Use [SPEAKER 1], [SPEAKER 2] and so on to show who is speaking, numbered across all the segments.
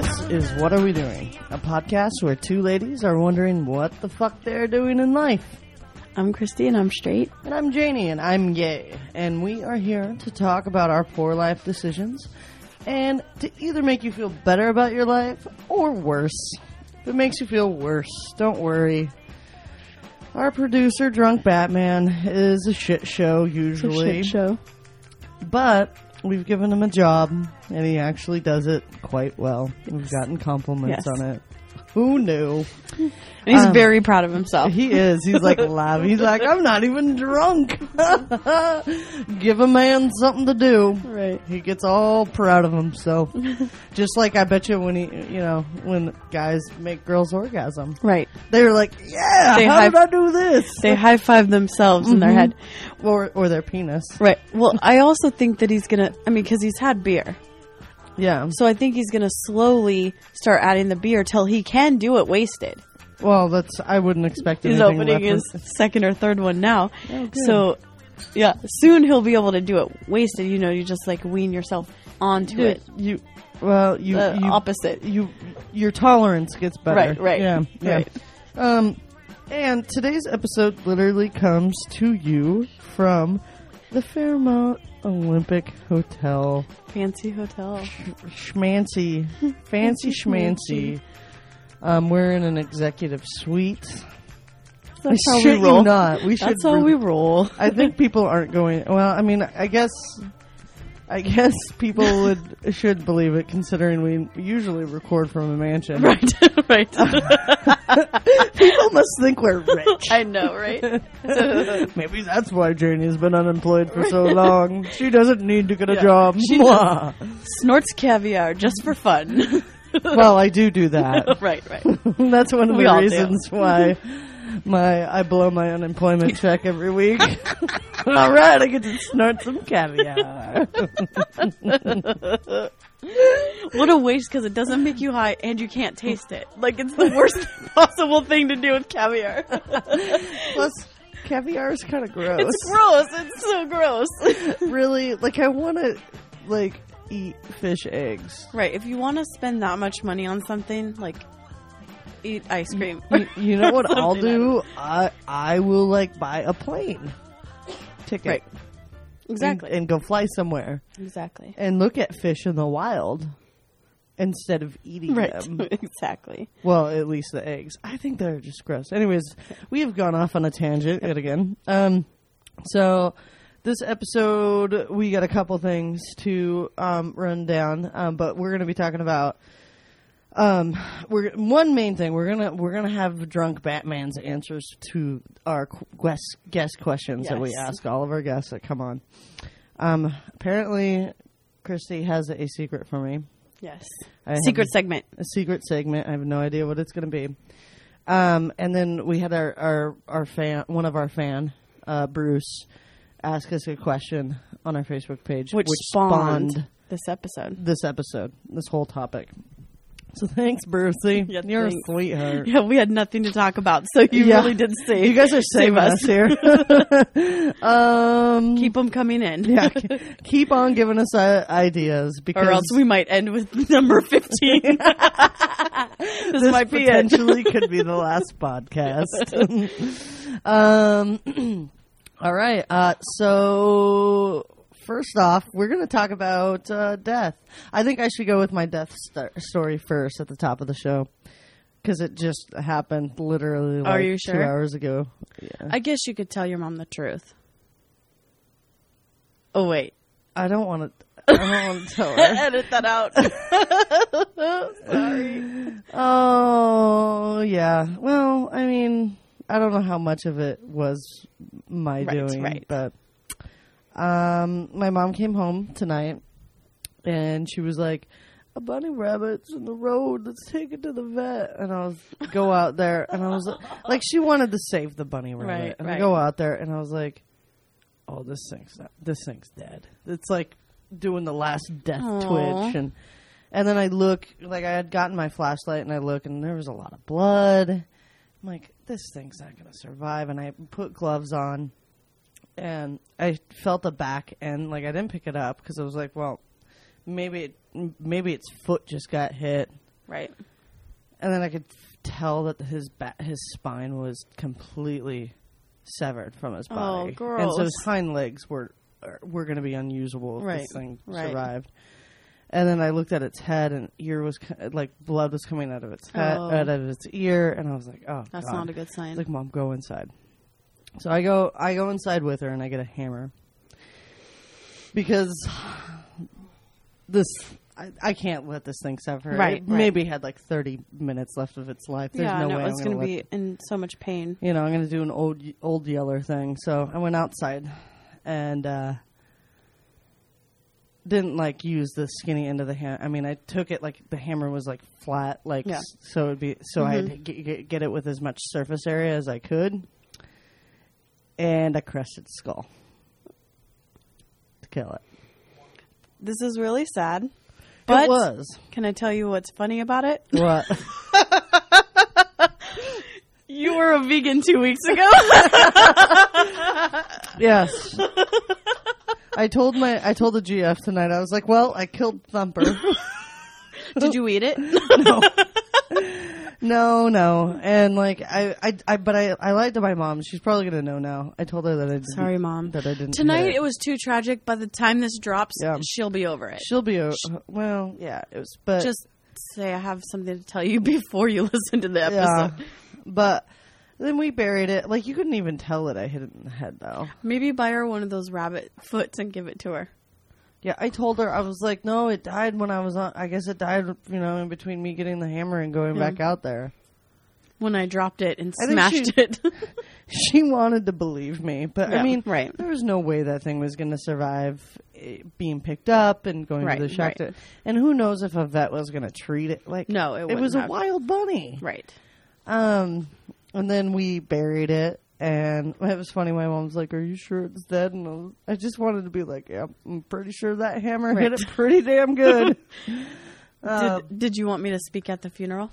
[SPEAKER 1] This is What Are We Doing? A podcast where two ladies are wondering what the fuck they're doing in life.
[SPEAKER 2] I'm Christy and I'm straight.
[SPEAKER 1] And I'm Janie and I'm gay. And we are here to talk about our poor life decisions and to either make you feel better about your life or worse. If it makes you feel worse, don't worry. Our producer, Drunk Batman, is a shit show
[SPEAKER 2] It's a
[SPEAKER 1] usually.
[SPEAKER 2] shit show.
[SPEAKER 1] But we've given him a job, and he actually does it quite well. We've gotten compliments
[SPEAKER 2] Yes.
[SPEAKER 1] on it. Who knew?
[SPEAKER 2] And he's
[SPEAKER 1] Um,
[SPEAKER 2] very proud of himself.
[SPEAKER 1] He is. He's like laughing. He's like, I'm not even drunk. Give a man something to do.
[SPEAKER 2] right.
[SPEAKER 1] He gets all proud of himself. Just like I bet you when he, you know, when guys make girls orgasm,
[SPEAKER 2] Right.
[SPEAKER 1] they're like, "Yeah,
[SPEAKER 2] They
[SPEAKER 1] how
[SPEAKER 2] high-
[SPEAKER 1] did I do this?"
[SPEAKER 2] They high five themselves in their
[SPEAKER 1] Mhm.
[SPEAKER 2] head.
[SPEAKER 1] or or their penis.
[SPEAKER 2] Right. Well, I also think that he's gonna. I mean, because he's had beer,
[SPEAKER 1] Yeah.
[SPEAKER 2] so I think he's gonna slowly start adding the beer till he can do it wasted.
[SPEAKER 1] Well, that's I wouldn't expect
[SPEAKER 2] He's
[SPEAKER 1] anything
[SPEAKER 2] opening his second or third one now,
[SPEAKER 1] Oh,
[SPEAKER 2] so yeah, soon he'll be able to do it wasted. You know, you just like wean yourself onto it.
[SPEAKER 1] You, well, you,
[SPEAKER 2] The
[SPEAKER 1] you,
[SPEAKER 2] opposite.
[SPEAKER 1] you, your tolerance gets better.
[SPEAKER 2] Right, right,
[SPEAKER 1] Yeah, yeah.
[SPEAKER 2] right.
[SPEAKER 1] Um, and today's episode literally comes to you from the Fairmont Olympic Hotel.
[SPEAKER 2] Fancy hotel.
[SPEAKER 1] Schmancy, fancy schmancy. Um, we're in an executive suite.
[SPEAKER 2] That's
[SPEAKER 1] I
[SPEAKER 2] how we roll.
[SPEAKER 1] not. We should.
[SPEAKER 2] That's how
[SPEAKER 1] re-
[SPEAKER 2] we roll.
[SPEAKER 1] I think people aren't going. Well, I mean, I guess, I guess people would should believe it, considering we usually record from a mansion.
[SPEAKER 2] Right. right.
[SPEAKER 1] People must think we're rich.
[SPEAKER 2] I know, right?
[SPEAKER 1] Maybe that's why Janie's been unemployed for so long. She doesn't need to get a job.
[SPEAKER 2] She Snorts caviar just for fun.
[SPEAKER 1] well, I do do that.
[SPEAKER 2] right, right.
[SPEAKER 1] that's one of
[SPEAKER 2] We
[SPEAKER 1] the
[SPEAKER 2] all do.
[SPEAKER 1] reasons why my I blow my unemployment check every week. All right, I get to snort some caviar.
[SPEAKER 2] What a waste because it doesn't make you high and you can't taste it. Like it's the worst possible thing to do with caviar.
[SPEAKER 1] Plus, caviar is kind of gross.
[SPEAKER 2] It's gross. It's so gross.
[SPEAKER 1] really like I want to like eat fish eggs.
[SPEAKER 2] right. If you want to spend that much money on something, like eat ice cream.
[SPEAKER 1] You, you know what I'll do? I I will like buy a plane ticket.
[SPEAKER 2] Right.
[SPEAKER 1] and-
[SPEAKER 2] Exactly.
[SPEAKER 1] And, go fly somewhere
[SPEAKER 2] exactly.
[SPEAKER 1] and look at fish in the wild instead of eating
[SPEAKER 2] Right.
[SPEAKER 1] them.
[SPEAKER 2] exactly.
[SPEAKER 1] Well, at least the eggs. I think they're just gross. Anyways, we have gone off on a tangent yet again. Um, so this episode we got a couple things to um, run down, um, but we're going to be talking about um, we're one main thing we're gonna we're gonna have drunk Batman's answers to our guest guest questions that we ask all of our guests that come on. Um, apparently, Christy has a secret for me.
[SPEAKER 2] Yes.
[SPEAKER 1] I
[SPEAKER 2] Secret segment.
[SPEAKER 1] a secret segment. I have no idea what it's going to be. Um, and then we had our, our, our fan, one of our fan, uh, Bruce, ask us a question on our Facebook page,
[SPEAKER 2] Which, spawned, this episode.
[SPEAKER 1] this episode, this whole topic. So thanks, Brucey.
[SPEAKER 2] Yeah,
[SPEAKER 1] You're
[SPEAKER 2] thanks.
[SPEAKER 1] a sweetheart.
[SPEAKER 2] Yeah, we had nothing to talk about, so you
[SPEAKER 1] Yeah.
[SPEAKER 2] really did save.
[SPEAKER 1] You guys are saving
[SPEAKER 2] save
[SPEAKER 1] us here. um,
[SPEAKER 2] Keep them coming in.
[SPEAKER 1] yeah, keep on giving us uh, ideas because
[SPEAKER 2] or else we might end with number 15. this,
[SPEAKER 1] this
[SPEAKER 2] might be
[SPEAKER 1] potentially could be the last podcast. um, all right. Uh, so first off, we're going to talk about uh, death. I think I should go with my death st- story first at the top of the show because it just happened literally like
[SPEAKER 2] Are you
[SPEAKER 1] two
[SPEAKER 2] sure?
[SPEAKER 1] hours ago. Yeah.
[SPEAKER 2] I guess you could tell your mom the truth. Oh, wait.
[SPEAKER 1] I don't want to. I don't want to tell her.
[SPEAKER 2] Edit that out. Sorry.
[SPEAKER 1] Oh yeah. Well, I mean, I don't know how much of it was my
[SPEAKER 2] Right,
[SPEAKER 1] doing,
[SPEAKER 2] right.
[SPEAKER 1] but um, my mom came home tonight, and she was like, "A bunny rabbit's in the road. Let's take it to the vet." And I was go out there, and I was like, like she wanted to save the bunny rabbit,
[SPEAKER 2] Right,
[SPEAKER 1] and I go out there, and I was like, "Oh, this thing's not, this thing's dead." It's like doing the last death
[SPEAKER 2] Aw.
[SPEAKER 1] twitch, and and then I look, like I had gotten my flashlight, and I look, and there was a lot of blood. I'm like, this thing's not going to survive. And I put gloves on, and I felt the back end. Like I didn't pick it up because I was like, well, maybe it, maybe its foot just got hit.
[SPEAKER 2] Right.
[SPEAKER 1] and then I could tell that his back, his spine was completely severed from his
[SPEAKER 2] Oh,
[SPEAKER 1] body, and so his hind legs were er, were going to be unusable if
[SPEAKER 2] Right,
[SPEAKER 1] this thing
[SPEAKER 2] right.
[SPEAKER 1] survived. And then I looked at its head, and ear was co- like blood was coming out of its head,
[SPEAKER 2] Oh.
[SPEAKER 1] out of its ear, and I was like, "Oh,
[SPEAKER 2] That's
[SPEAKER 1] God.
[SPEAKER 2] not a good sign.
[SPEAKER 1] It's like, mom, go inside. So I go, I go inside with her, and I get a hammer because this, I, I can't let this thing suffer.
[SPEAKER 2] Right,
[SPEAKER 1] It
[SPEAKER 2] right.
[SPEAKER 1] maybe had like thirty minutes left of its life. There's
[SPEAKER 2] yeah,
[SPEAKER 1] no,
[SPEAKER 2] no,
[SPEAKER 1] way
[SPEAKER 2] it's going to be in so much pain.
[SPEAKER 1] You know, I'm gonna do an old old yeller thing. So I went outside, and uh didn't like use the skinny end of the hammer. I mean, I took it like the hammer was like flat, like
[SPEAKER 2] Yeah.
[SPEAKER 1] so it'd be so I had
[SPEAKER 2] Mhm.
[SPEAKER 1] to get, get, get it with as much surface area as I could, and a crested skull to kill it.
[SPEAKER 2] This is really sad. But
[SPEAKER 1] it was
[SPEAKER 2] can I tell you what's funny about it?
[SPEAKER 1] what
[SPEAKER 2] You were a vegan two weeks ago.
[SPEAKER 1] yes. I told my I told the GF tonight. I was like, "Well, I killed Thumper."
[SPEAKER 2] Did you eat it?
[SPEAKER 1] no. No, no, and like I, I, I but I, I lied to my mom. She's probably gonna know now. I told her that I didn't.
[SPEAKER 2] Sorry, mom.
[SPEAKER 1] that I didn't.
[SPEAKER 2] Tonight
[SPEAKER 1] hit
[SPEAKER 2] it was too tragic. By the time this drops,
[SPEAKER 1] Yeah.
[SPEAKER 2] she'll be over it.
[SPEAKER 1] She'll be. o- Well, yeah, it was, but
[SPEAKER 2] Just say I have something to tell you before you listen to the
[SPEAKER 1] yeah,
[SPEAKER 2] episode.
[SPEAKER 1] but then we buried it. Like you couldn't even tell that I hit it in the head, though.
[SPEAKER 2] Maybe buy her one of those rabbit foots and give it to her.
[SPEAKER 1] Yeah, I told her I was like, no, it died when I was on. I guess it died, you know, in between me getting the hammer and going back out there.
[SPEAKER 2] When I dropped it and
[SPEAKER 1] I think
[SPEAKER 2] smashed
[SPEAKER 1] she-
[SPEAKER 2] it.
[SPEAKER 1] She wanted to believe me, but I
[SPEAKER 2] Yeah,
[SPEAKER 1] mean,
[SPEAKER 2] right.
[SPEAKER 1] there was no way that thing was going to survive eh, being picked up and going
[SPEAKER 2] Right,
[SPEAKER 1] to the shock.
[SPEAKER 2] right.
[SPEAKER 1] To, and who knows if a vet was going to treat it like?
[SPEAKER 2] No, it
[SPEAKER 1] it
[SPEAKER 2] wouldn't
[SPEAKER 1] was a
[SPEAKER 2] have.
[SPEAKER 1] wild bunny.
[SPEAKER 2] right.
[SPEAKER 1] Um, and then we buried it, and it was funny. My mom's like, "Are you sure it's dead?" And I, was, I just wanted to be like, "Yeah, I'm pretty sure that hammer hit it pretty damn good." Uh,
[SPEAKER 2] did, did you want me to speak at the funeral?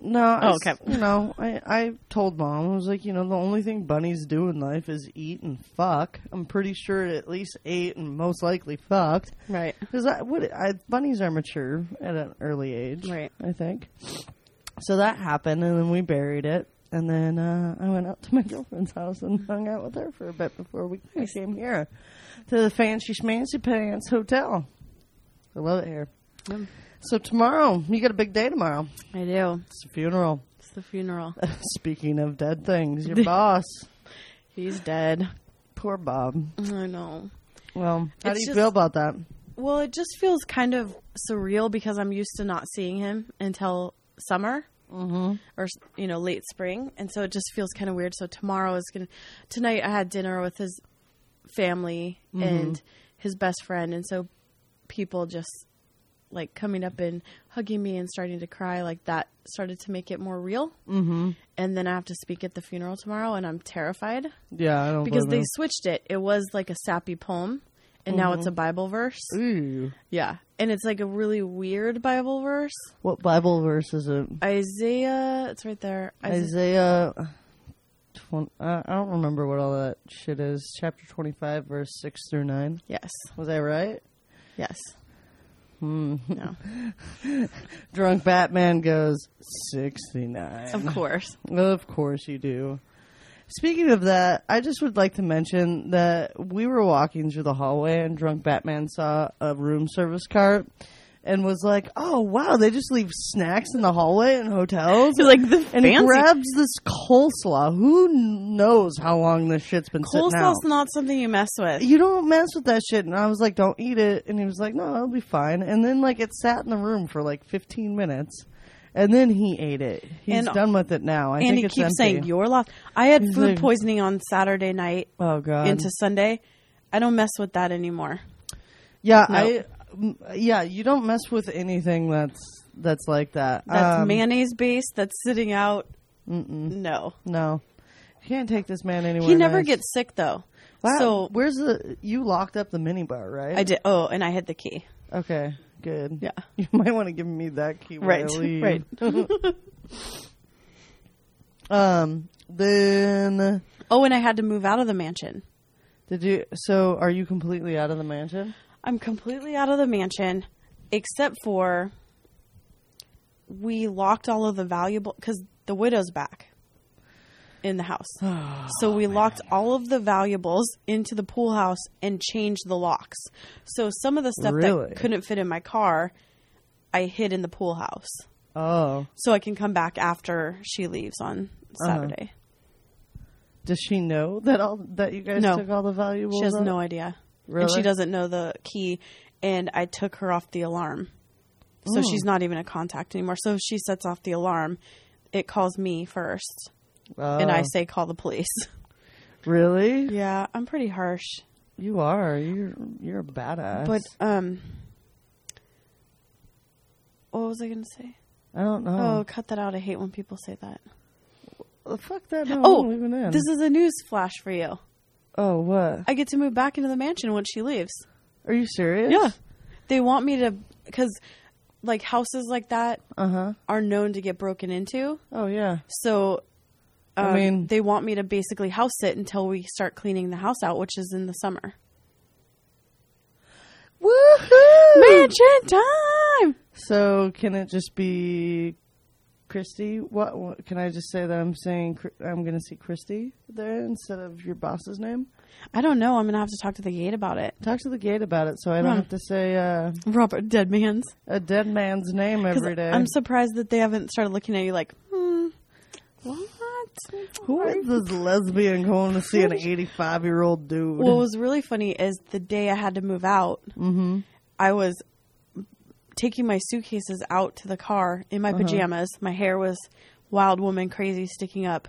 [SPEAKER 1] no,
[SPEAKER 2] Oh, okay.
[SPEAKER 1] You know, I, I told mom I was like, you know, the only thing bunnies do in life is eat and fuck. I'm pretty sure it at least ate and most likely fucked.
[SPEAKER 2] Right.
[SPEAKER 1] Because I would, I, bunnies are mature at an early age,
[SPEAKER 2] Right.
[SPEAKER 1] I think. So that happened, and then we buried it, and then uh, I went out to my girlfriend's house and hung out with her for a bit before we we came here to the Fancy Schmancy Pants Hotel. I love it here. So tomorrow, you got a big day tomorrow.
[SPEAKER 2] I do.
[SPEAKER 1] It's a funeral.
[SPEAKER 2] It's the funeral.
[SPEAKER 1] Speaking of dead things, your boss,
[SPEAKER 2] He's dead.
[SPEAKER 1] poor Bob.
[SPEAKER 2] I know.
[SPEAKER 1] Well, how
[SPEAKER 2] It's
[SPEAKER 1] do you
[SPEAKER 2] just-
[SPEAKER 1] feel about that?
[SPEAKER 2] Well, it just feels kind of surreal because I'm used to not seeing him until summer
[SPEAKER 1] Mm-hmm.
[SPEAKER 2] or you know late spring, and so it just feels kind of weird. So tomorrow is gonna. Tonight I had dinner with his family and his best friend, and so people just like coming up and hugging me and starting to cry like that started to make it more real.
[SPEAKER 1] Mm-hmm.
[SPEAKER 2] And then I have to speak at the funeral tomorrow, and I'm terrified
[SPEAKER 1] Yeah, I don't
[SPEAKER 2] because they switched it. It was like a sappy poem, and now it's a Bible verse.
[SPEAKER 1] Ooh.
[SPEAKER 2] Yeah. And it's like a really weird Bible verse.
[SPEAKER 1] What Bible verse is it?
[SPEAKER 2] Isaiah, it's right there. Isaiah.
[SPEAKER 1] Isaiah. 20, uh, I don't remember what all that shit is. Chapter 25, verse 6 through 9.
[SPEAKER 2] Yes.
[SPEAKER 1] Was I right?
[SPEAKER 2] Yes.
[SPEAKER 1] Hmm.
[SPEAKER 2] No.
[SPEAKER 1] Drunk Batman goes 69.
[SPEAKER 2] Of course.
[SPEAKER 1] Of course you do. Speaking of that, I just would like to mention that we were walking through the hallway and drunk Batman saw a room service cart and was like, "Oh wow, they just leave snacks in the hallway in hotels."
[SPEAKER 2] It's like the
[SPEAKER 1] and he
[SPEAKER 2] fancy
[SPEAKER 1] grabs this coleslaw. Who knows how long this shit's been
[SPEAKER 2] coleslaw's not something you mess with.
[SPEAKER 1] you don't mess with that shit. And I was like, don't eat it. And he was like, no, it'll be fine. And then like it sat in the room for like 15 minutes. And then he ate it. He's
[SPEAKER 2] And-
[SPEAKER 1] done with it now. I
[SPEAKER 2] and he keeps
[SPEAKER 1] empty.
[SPEAKER 2] saying you're lost. I had
[SPEAKER 1] He's
[SPEAKER 2] food
[SPEAKER 1] like-
[SPEAKER 2] poisoning on Saturday night
[SPEAKER 1] oh god.
[SPEAKER 2] into Sunday. I don't mess with that anymore.
[SPEAKER 1] yeah,
[SPEAKER 2] No.
[SPEAKER 1] I yeah, you don't mess with anything that's that's like that.
[SPEAKER 2] That's
[SPEAKER 1] Um,
[SPEAKER 2] mayonnaise based. That's sitting out.
[SPEAKER 1] Mm-mm,
[SPEAKER 2] No,
[SPEAKER 1] no. You can't take this man anywhere.
[SPEAKER 2] he never
[SPEAKER 1] nice.
[SPEAKER 2] gets sick though.
[SPEAKER 1] Wow.
[SPEAKER 2] So
[SPEAKER 1] where's the you locked up the minibar, right?
[SPEAKER 2] I did. Oh, and I hid the key.
[SPEAKER 1] Okay, good.
[SPEAKER 2] Yeah.
[SPEAKER 1] You might want to give me that key
[SPEAKER 2] Right, right.
[SPEAKER 1] Um. Then
[SPEAKER 2] Oh, and I had to move out of the mansion.
[SPEAKER 1] did you? So are you completely out of the mansion?
[SPEAKER 2] I'm completely out of the mansion, except for we locked all of the valuable because the widow's back in the house. so we locked all of the valuables into the pool house and changed the locks. So some of the stuff
[SPEAKER 1] Really?
[SPEAKER 2] that couldn't fit in my car, I hid in the pool house.
[SPEAKER 1] Oh,
[SPEAKER 2] So I can come back after she leaves on
[SPEAKER 1] Uh-huh.
[SPEAKER 2] Saturday.
[SPEAKER 1] does she know that all that you guys
[SPEAKER 2] No.
[SPEAKER 1] took all the valuables?
[SPEAKER 2] She has
[SPEAKER 1] out?
[SPEAKER 2] no idea. And
[SPEAKER 1] Really?
[SPEAKER 2] she doesn't know the key. And I took her off the alarm. So
[SPEAKER 1] Oh.
[SPEAKER 2] she's not even a contact anymore. So if she sets off the alarm, it calls me first. And I
[SPEAKER 1] Oh.
[SPEAKER 2] say, call the police.
[SPEAKER 1] really?
[SPEAKER 2] yeah, I'm pretty harsh.
[SPEAKER 1] You are. You're you're a badass.
[SPEAKER 2] But, um, what was I going to say?
[SPEAKER 1] I don't know. Oh.
[SPEAKER 2] cut that out. I hate when people say that.
[SPEAKER 1] Oh, fuck that. No,
[SPEAKER 2] Oh,
[SPEAKER 1] I'm leaving in.
[SPEAKER 2] This is a news flash for you.
[SPEAKER 1] oh, what?
[SPEAKER 2] I get to move back into the mansion once she leaves.
[SPEAKER 1] Are you serious?
[SPEAKER 2] Yeah. They want me to, because, like, houses like that
[SPEAKER 1] Uh huh.
[SPEAKER 2] are known to get broken into.
[SPEAKER 1] Oh yeah.
[SPEAKER 2] So, um,
[SPEAKER 1] I mean-
[SPEAKER 2] they want me to basically house sit until we start cleaning the house out, which is in the summer.
[SPEAKER 1] Woohoo!
[SPEAKER 2] Mansion time!
[SPEAKER 1] So can it just be Christy? What, what can I just say that I'm saying I'm going to see Christy there instead of your boss's name?
[SPEAKER 2] I don't know. I'm going to have to talk to the gate about it.
[SPEAKER 1] Talk to the gate about it so I don't
[SPEAKER 2] Hmm.
[SPEAKER 1] have to say uh,
[SPEAKER 2] Robert Deadman's.
[SPEAKER 1] a dead man's name every day.
[SPEAKER 2] I'm surprised that they haven't started looking at you like, hmm, what?
[SPEAKER 1] Who is this lesbian going to see an 85 year old dude?
[SPEAKER 2] What was really funny is the day I had to move out,
[SPEAKER 1] mm-hmm.
[SPEAKER 2] I was taking my suitcases out to the car in
[SPEAKER 1] Uh-huh.
[SPEAKER 2] my pajamas. My hair was wild woman crazy sticking up.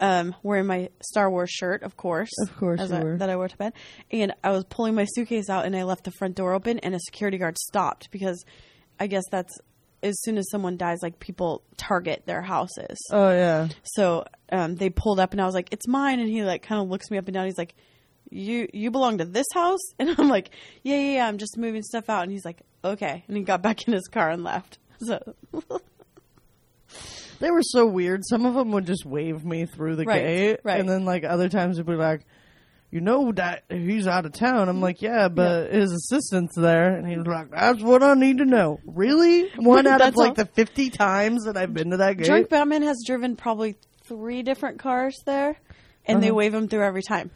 [SPEAKER 2] Um, wearing my Star Wars shirt, of course,
[SPEAKER 1] Of course
[SPEAKER 2] I-
[SPEAKER 1] were.
[SPEAKER 2] that I wore to bed. And I was pulling my suitcase out, and I left the front door open, and a security guard stopped because I guess that's as soon as someone dies, like people target their houses.
[SPEAKER 1] Oh, yeah.
[SPEAKER 2] So um, they pulled up, and I was like, "It's mine." And he like kind of looks me up and down. He's like, "You you belong to this house?" And I'm like, "Yeah, yeah, yeah. I'm just moving stuff out." And he's like, "Okay." And he got back in his car and left. So
[SPEAKER 1] They were so weird. Some of them would just wave me through the
[SPEAKER 2] Right,
[SPEAKER 1] gate,
[SPEAKER 2] right.
[SPEAKER 1] and then like other times it'd be like, "You know that he's out of town." I'm like, "Yeah, but his assistant's there," and he's like, "That's what I need to know." Really? One out of like
[SPEAKER 2] all-
[SPEAKER 1] the fifty times that I've been to that gate.
[SPEAKER 2] Drunk Batman has driven probably three different cars there, and they
[SPEAKER 1] Uh-huh.
[SPEAKER 2] wave him through every time.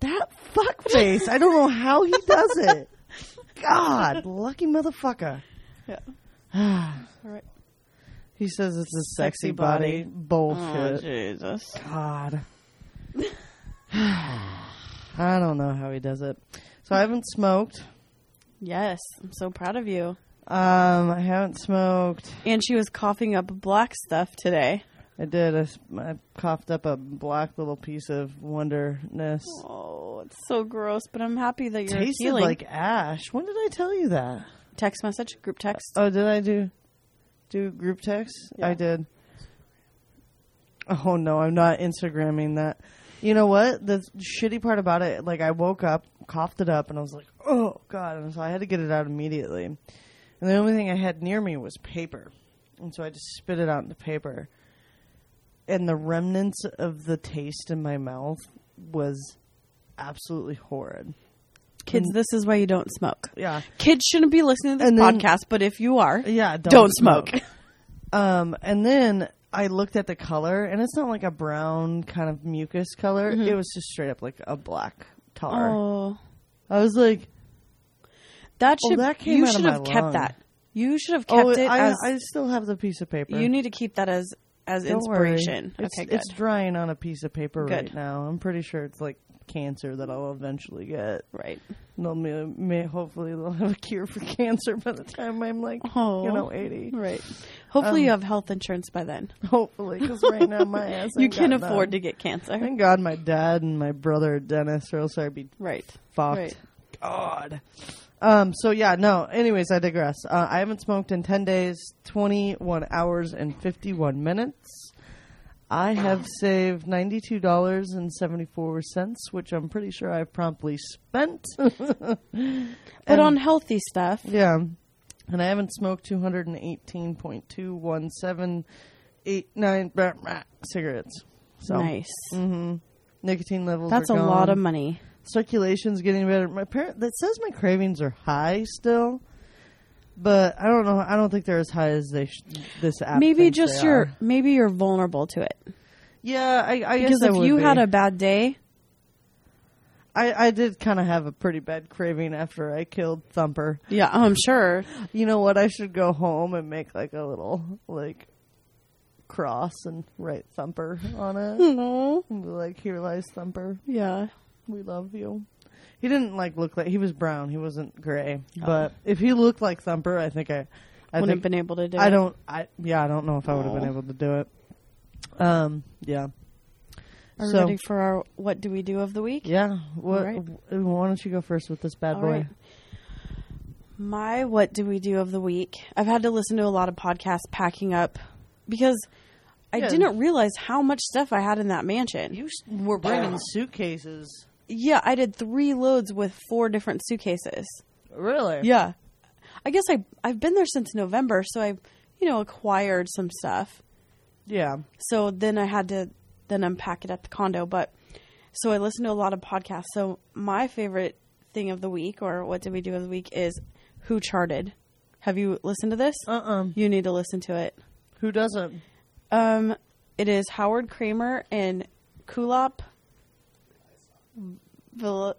[SPEAKER 1] that fuckface. I don't know how he does it. God, lucky motherfucker.
[SPEAKER 2] Yeah. All right.
[SPEAKER 1] He says it's a sexy,
[SPEAKER 2] Sexy
[SPEAKER 1] body.
[SPEAKER 2] body. Oh,
[SPEAKER 1] Bullshit.
[SPEAKER 2] Jesus.
[SPEAKER 1] God. I don't know how he does it. So I haven't smoked.
[SPEAKER 2] Yes, I'm so proud of you.
[SPEAKER 1] Um, I haven't smoked.
[SPEAKER 2] And she was coughing up black stuff today.
[SPEAKER 1] I did. I coughed up a black little piece of wonderness.
[SPEAKER 2] Oh, it's so gross, but I'm happy that you're
[SPEAKER 1] Tasted
[SPEAKER 2] healing.
[SPEAKER 1] like ash. When did I tell you that?
[SPEAKER 2] text message, group text.
[SPEAKER 1] Oh, did I do do group text?
[SPEAKER 2] Yeah.
[SPEAKER 1] I did. Oh no, I'm not Instagramming that. You know what? The shitty part about it, like I woke up, coughed it up, and I was like, "Oh god!" And so I had to get it out immediately. And the only thing I had near me was paper, and so I just spit it out into paper. And the remnants of the taste in my mouth was absolutely horrid.
[SPEAKER 2] Kids, this is why you don't smoke.
[SPEAKER 1] Yeah,
[SPEAKER 2] Kids shouldn't be listening to this
[SPEAKER 1] And then-
[SPEAKER 2] podcast, but if you are,
[SPEAKER 1] yeah. Don't,
[SPEAKER 2] don't, smoke.
[SPEAKER 1] Um, and then I looked at the color, and it's not like a brown kind of mucus color. Mm-hmm. It was just straight up like a black tar.
[SPEAKER 2] Oh,
[SPEAKER 1] I was like,
[SPEAKER 2] that
[SPEAKER 1] Oh,
[SPEAKER 2] should
[SPEAKER 1] that came
[SPEAKER 2] you
[SPEAKER 1] out of
[SPEAKER 2] should have kept
[SPEAKER 1] lung.
[SPEAKER 2] that. You should have oh, kept
[SPEAKER 1] "Oh,
[SPEAKER 2] it
[SPEAKER 1] I,
[SPEAKER 2] as
[SPEAKER 1] I still have the piece of paper.
[SPEAKER 2] you need to keep that as as
[SPEAKER 1] Don't worry.
[SPEAKER 2] inspiration.
[SPEAKER 1] It's,
[SPEAKER 2] okay, good.
[SPEAKER 1] it's drying on a piece of paper right now. I'm pretty sure it's like cancer that I'll eventually get.
[SPEAKER 2] right.
[SPEAKER 1] They'll may, may hopefully they'll have a cure for cancer by the time I'm like
[SPEAKER 2] Oh,
[SPEAKER 1] you know 80.
[SPEAKER 2] right. Hopefully,
[SPEAKER 1] Um,
[SPEAKER 2] you have health insurance by then.
[SPEAKER 1] Hopefully, because right now my ass
[SPEAKER 2] You can
[SPEAKER 1] got
[SPEAKER 2] afford
[SPEAKER 1] none.
[SPEAKER 2] to get cancer.
[SPEAKER 1] Thank God my dad and my brother are or else I'd be
[SPEAKER 2] Right.
[SPEAKER 1] fucked.
[SPEAKER 2] Right.
[SPEAKER 1] God. Um. So yeah. No. Anyways, I digress. Uh, I haven't smoked in ten days, twenty-one hours and fifty-one minutes. I have saved ninety-two dollars and seventy-four cents, which I'm pretty sure I've promptly spent.
[SPEAKER 2] But on healthy stuff,
[SPEAKER 1] yeah, and I haven't smoked two hundred and eighteen point two one seven eight nine cigarettes. So
[SPEAKER 2] nice.
[SPEAKER 1] hmm nicotine levels.
[SPEAKER 2] That's a lot of money.
[SPEAKER 1] circulation's getting better. My parent that says my cravings are high still. But I don't know. I don't think they're as high as they sh- this app.
[SPEAKER 2] maybe just you're
[SPEAKER 1] are.
[SPEAKER 2] maybe you're vulnerable to it.
[SPEAKER 1] Yeah, I, I guess
[SPEAKER 2] Because
[SPEAKER 1] I
[SPEAKER 2] if
[SPEAKER 1] would
[SPEAKER 2] you
[SPEAKER 1] be.
[SPEAKER 2] had a bad day,
[SPEAKER 1] I, I did kind of have a pretty bad craving after I killed Thumper.
[SPEAKER 2] yeah, oh, I'm sure.
[SPEAKER 1] You know what? I should go home and make like a little like cross and write Thumper on it. Like, here lies Thumper.
[SPEAKER 2] Yeah.
[SPEAKER 1] We love you. He didn't like look like he was brown. He wasn't gray.
[SPEAKER 2] Oh.
[SPEAKER 1] But if he looked like Thumper, I think I, I
[SPEAKER 2] Wouldn't have been able to do
[SPEAKER 1] I
[SPEAKER 2] it.
[SPEAKER 1] don't. I yeah. I don't know if I would have been able to do it. Um. Yeah.
[SPEAKER 2] Are we
[SPEAKER 1] so
[SPEAKER 2] ready for our what do we do of the week?
[SPEAKER 1] yeah. What?
[SPEAKER 2] right.
[SPEAKER 1] Why don't you go first with this bad
[SPEAKER 2] All
[SPEAKER 1] boy?
[SPEAKER 2] right. My what do we do of the week? I've had to listen to a lot of podcasts packing up because I
[SPEAKER 1] Yeah.
[SPEAKER 2] didn't realize how much stuff I had in that mansion.
[SPEAKER 1] You were bringing suitcases.
[SPEAKER 2] Yeah, I did three loads with four different suitcases.
[SPEAKER 1] Really?
[SPEAKER 2] Yeah. I guess I I've been there since November, so I, you know, acquired some stuff.
[SPEAKER 1] Yeah.
[SPEAKER 2] So then I had to then unpack it at the condo, but so I listened to a lot of podcasts. So my favorite thing of the week or what did we do of the week is Who Charted. Have you listened to this?
[SPEAKER 1] Uh. uh
[SPEAKER 2] You need to listen to it.
[SPEAKER 1] Who doesn't?
[SPEAKER 2] Um it is Howard Kremer and Kulap Vil-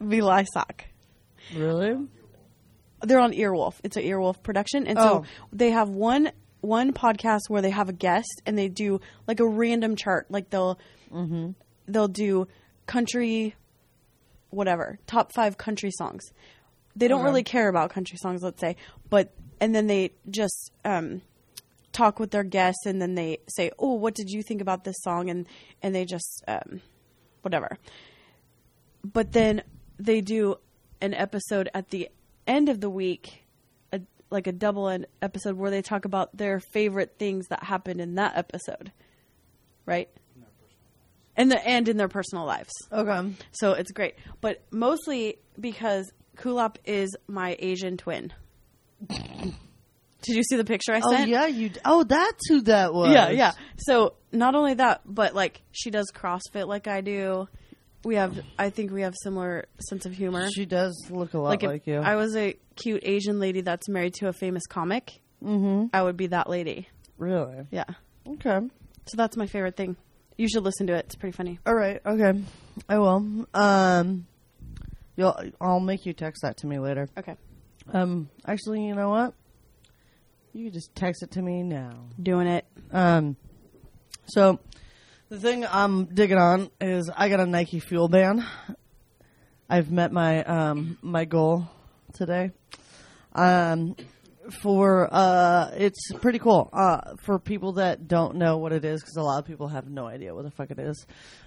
[SPEAKER 2] Vilaysack.
[SPEAKER 1] Really?
[SPEAKER 2] they're on Earwolf. It's an Earwolf production, and
[SPEAKER 1] Oh.
[SPEAKER 2] so they have one one podcast where they have a guest and they do like a random chart. Like they'll they'll do country, whatever top five country songs. They don't really care about country songs, let's say, but and then they just um, talk with their guests, and then they say, "Oh, what did you think about this song?" and and they just um, whatever but then they do an episode at the end of the week, a, like a double end episode where they talk about their favorite things that happened in that episode, right? And the and in their personal lives.
[SPEAKER 1] Okay.
[SPEAKER 2] So it's great, but mostly because Kulap is my Asian twin. Did you see the picture I
[SPEAKER 1] Oh
[SPEAKER 2] sent?
[SPEAKER 1] yeah. You. d- Oh, that's who that was.
[SPEAKER 2] Yeah, yeah. So not only that, but like she does CrossFit like I do. We have, I think we have similar sense of humor.
[SPEAKER 1] She does look a lot
[SPEAKER 2] like
[SPEAKER 1] like, you.
[SPEAKER 2] I was a cute Asian lady that's married to a famous comic,
[SPEAKER 1] mm-hmm.
[SPEAKER 2] I would be that lady.
[SPEAKER 1] Really?
[SPEAKER 2] Yeah.
[SPEAKER 1] Okay.
[SPEAKER 2] So that's my favorite thing. You should listen to it. It's pretty funny.
[SPEAKER 1] All right. Okay. I will. Um. You'll. I'll make you text that to me later.
[SPEAKER 2] Okay.
[SPEAKER 1] Um. Actually, you know what? You can just text it to me now.
[SPEAKER 2] Doing it.
[SPEAKER 1] Um, so the thing I'm digging on is I got a Nike Fuel Band. I've met my um my goal today. Um, for uh, it's pretty cool. Uh, for people that don't know what it is, because a lot of people have no idea what the fuck it is.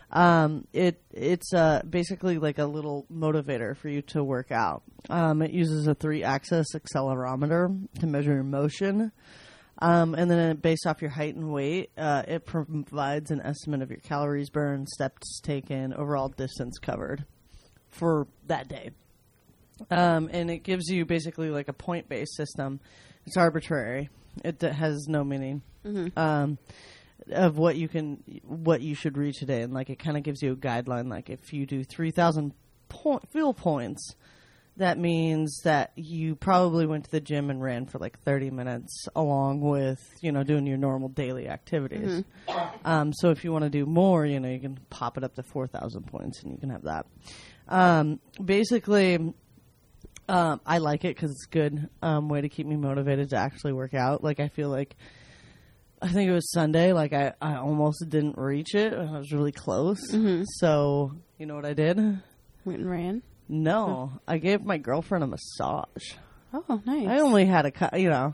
[SPEAKER 1] Um, it it's uh basically like a little motivator for you to work out. Um, it uses a three axis accelerometer to measure your motion. Um, and then based off your height and weight, uh, it provides an estimate of your calories burned, steps taken, overall distance covered for that day. Um, and it gives you basically like a point based system. It's arbitrary. It d- has no meaning um, of what you can, what you should reach a day, and like it kind of gives you a guideline. Like if you do three thousand point fuel points, that means that you probably went to the gym and ran for like 30 minutes along with you know doing your normal daily activities. Um, so if you want to do more you know you can pop it up to 4000 points and you can have that. Um, basically um, i like it because it's a good um, way to keep me motivated to actually work out. Like i feel like i think it was sunday like i, I almost didn't reach it. I was really close. So you know what i did?
[SPEAKER 2] Went and ran.
[SPEAKER 1] No, I gave my girlfriend a massage.
[SPEAKER 2] Oh, nice.
[SPEAKER 1] I only had a, cou- you know,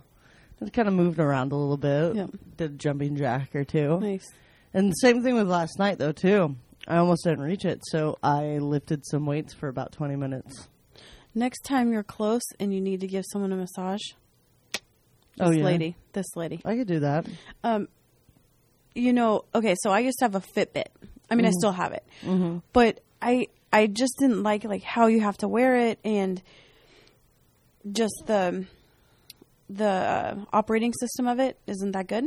[SPEAKER 1] just kind of moved around a little bit.
[SPEAKER 2] Yep.
[SPEAKER 1] Did a jumping jack or two.
[SPEAKER 2] nice.
[SPEAKER 1] And same thing with last night though too. I almost didn't reach it, so I lifted some weights for about twenty minutes.
[SPEAKER 2] Next time you're close and you need to give someone a massage, this
[SPEAKER 1] Oh, yeah.
[SPEAKER 2] lady, this lady.
[SPEAKER 1] I could do that.
[SPEAKER 2] Um, you know, okay, so I used to have a Fitbit. I mean, I still have it, but I I just didn't like like how you have to wear it and just the the uh, operating system of it isn't that good.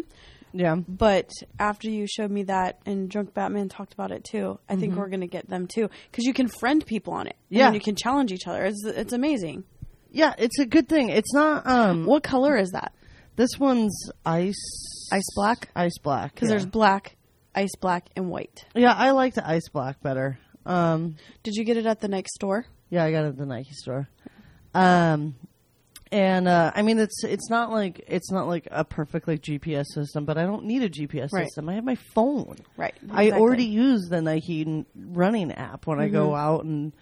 [SPEAKER 1] Yeah.
[SPEAKER 2] But after you showed me that and Drunk Batman talked about it too, I think we're gonna get them too because you can friend people on it.
[SPEAKER 1] Yeah.
[SPEAKER 2] then you can challenge each other. It's it's amazing.
[SPEAKER 1] yeah, it's a good thing. It's not. Um,
[SPEAKER 2] What color is that?
[SPEAKER 1] this one's ice.
[SPEAKER 2] Ice black?
[SPEAKER 1] Ice black.
[SPEAKER 2] Because
[SPEAKER 1] yeah.
[SPEAKER 2] there's black, ice black, and white.
[SPEAKER 1] Yeah, I like the ice black better. Um,
[SPEAKER 2] Did you get it at the Nike store?
[SPEAKER 1] yeah, I got it at the Nike store. Um, and uh, I mean, it's it's not like it's not like a perfect like GPS system, but I don't need a GPS
[SPEAKER 2] Right.
[SPEAKER 1] system. I have my phone.
[SPEAKER 2] Right.
[SPEAKER 1] I already use the Nike n- running app when I
[SPEAKER 2] Mm-hmm.
[SPEAKER 1] go out and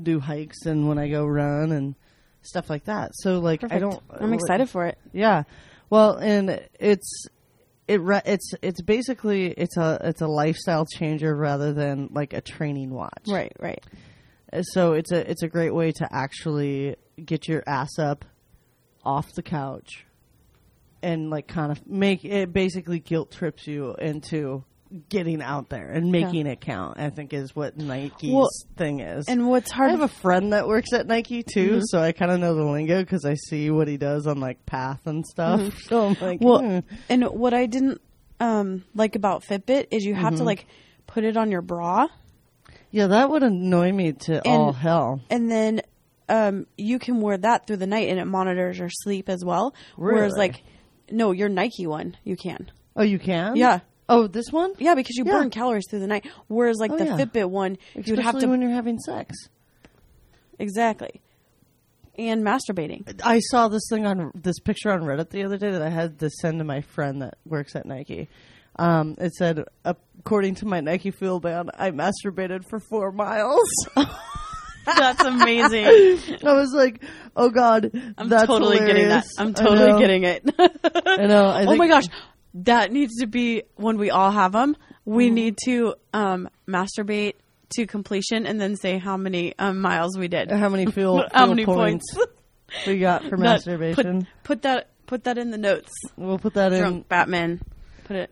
[SPEAKER 1] do hikes and when I go run and stuff like that. So like I don't.
[SPEAKER 2] I'm excited for it.
[SPEAKER 1] Yeah. Well, and it's it re- it's it's basically it's a it's a lifestyle changer rather than like a training watch.
[SPEAKER 2] Right. Right.
[SPEAKER 1] Uh, So it's a it's a great way to actually get your ass up off the couch and like kind of make it basically guilt trips you into getting out there and making it count. I think is what Nike's
[SPEAKER 2] Well,
[SPEAKER 1] thing is.
[SPEAKER 2] And what's hard, I
[SPEAKER 1] have a friend that works at Nike too, so I kind of know the lingo because I see what he does on like Path and stuff. So I'm like,
[SPEAKER 2] well,
[SPEAKER 1] hmm.
[SPEAKER 2] and what I didn't um, like about Fitbit is you
[SPEAKER 1] Mm-hmm.
[SPEAKER 2] have to like put it on your bra,
[SPEAKER 1] yeah, that would annoy me to all hell.
[SPEAKER 2] and then um, you can wear that through the night, and it monitors your sleep as well. Whereas, like, no, your Nike one, you can.
[SPEAKER 1] Oh, you can?
[SPEAKER 2] Yeah.
[SPEAKER 1] Oh, this one?
[SPEAKER 2] Yeah, because you
[SPEAKER 1] Yeah.
[SPEAKER 2] burn calories through the night. Whereas, like
[SPEAKER 1] Oh,
[SPEAKER 2] the
[SPEAKER 1] yeah.
[SPEAKER 2] Fitbit one, you would have
[SPEAKER 1] Especially
[SPEAKER 2] to
[SPEAKER 1] when you're having sex.
[SPEAKER 2] exactly, and masturbating.
[SPEAKER 1] I saw this thing on this picture on Reddit the other day that I had to send to my friend that works at Nike. Um, it said, according to my Nike Fuel Band, I masturbated for four miles.
[SPEAKER 2] That's amazing.
[SPEAKER 1] I was like, oh god,
[SPEAKER 2] I'm
[SPEAKER 1] that's
[SPEAKER 2] totally getting that.
[SPEAKER 1] hilarious.
[SPEAKER 2] I'm
[SPEAKER 1] I
[SPEAKER 2] totally
[SPEAKER 1] know.
[SPEAKER 2] getting it.
[SPEAKER 1] I know. I
[SPEAKER 2] oh
[SPEAKER 1] think-
[SPEAKER 2] my gosh, that needs to be when we all have them. We
[SPEAKER 1] Mm-hmm.
[SPEAKER 2] need to um, masturbate to completion and then say how many um, miles we did.
[SPEAKER 1] How many feel,
[SPEAKER 2] how many points?
[SPEAKER 1] we got for
[SPEAKER 2] That-
[SPEAKER 1] masturbation?
[SPEAKER 2] Put, put that put that in the notes.
[SPEAKER 1] we'll put that in.
[SPEAKER 2] Drunk Batman. Put it.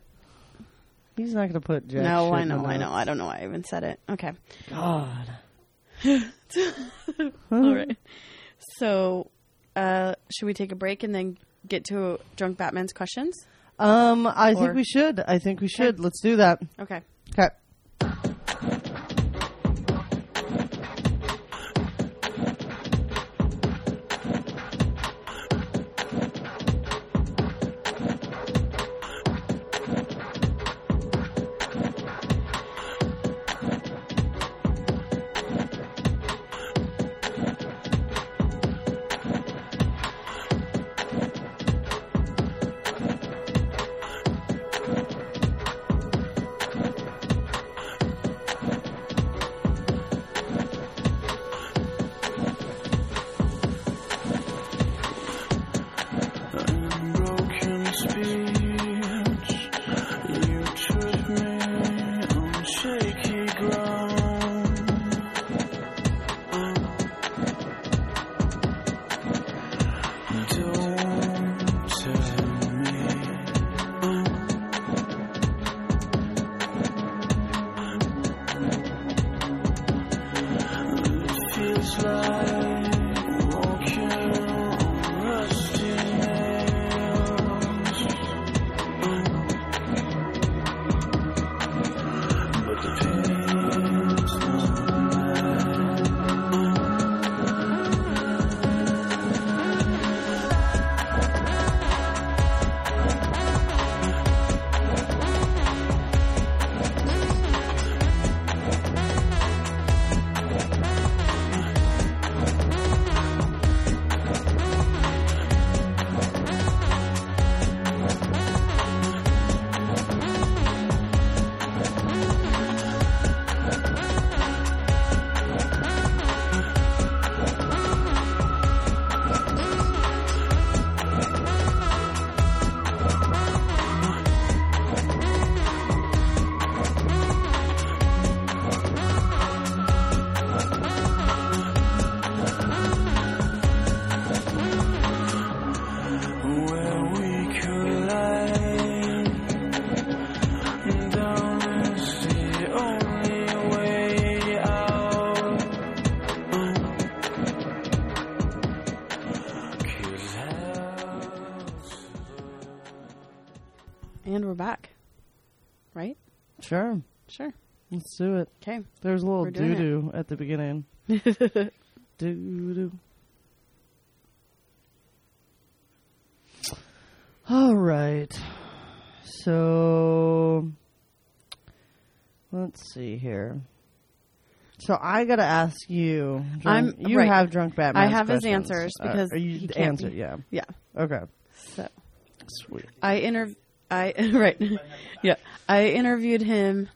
[SPEAKER 1] He's not going to put jack
[SPEAKER 2] no, I know, I know. I don't know why I even said it. Okay.
[SPEAKER 1] God.
[SPEAKER 2] All right. So, uh, should we take a break and then get to Drunk Batman's questions?
[SPEAKER 1] Um, I
[SPEAKER 2] Or-
[SPEAKER 1] think we should. I think we should. Let's do that.
[SPEAKER 2] Okay.
[SPEAKER 1] Sure.
[SPEAKER 2] Sure.
[SPEAKER 1] Let's do it.
[SPEAKER 2] Okay.
[SPEAKER 1] There's a little doo doo at the beginning. doo doo. All right. So let's see here. So I gotta ask you. Drunk,
[SPEAKER 2] I'm
[SPEAKER 1] you
[SPEAKER 2] right.
[SPEAKER 1] have drunk Batman.
[SPEAKER 2] I have questions. his answers uh, because
[SPEAKER 1] uh, you
[SPEAKER 2] he
[SPEAKER 1] answer.
[SPEAKER 2] Be.
[SPEAKER 1] Yeah.
[SPEAKER 2] Yeah.
[SPEAKER 1] Okay.
[SPEAKER 2] So
[SPEAKER 1] sweet.
[SPEAKER 2] I interviewed. I right. yeah. I interviewed him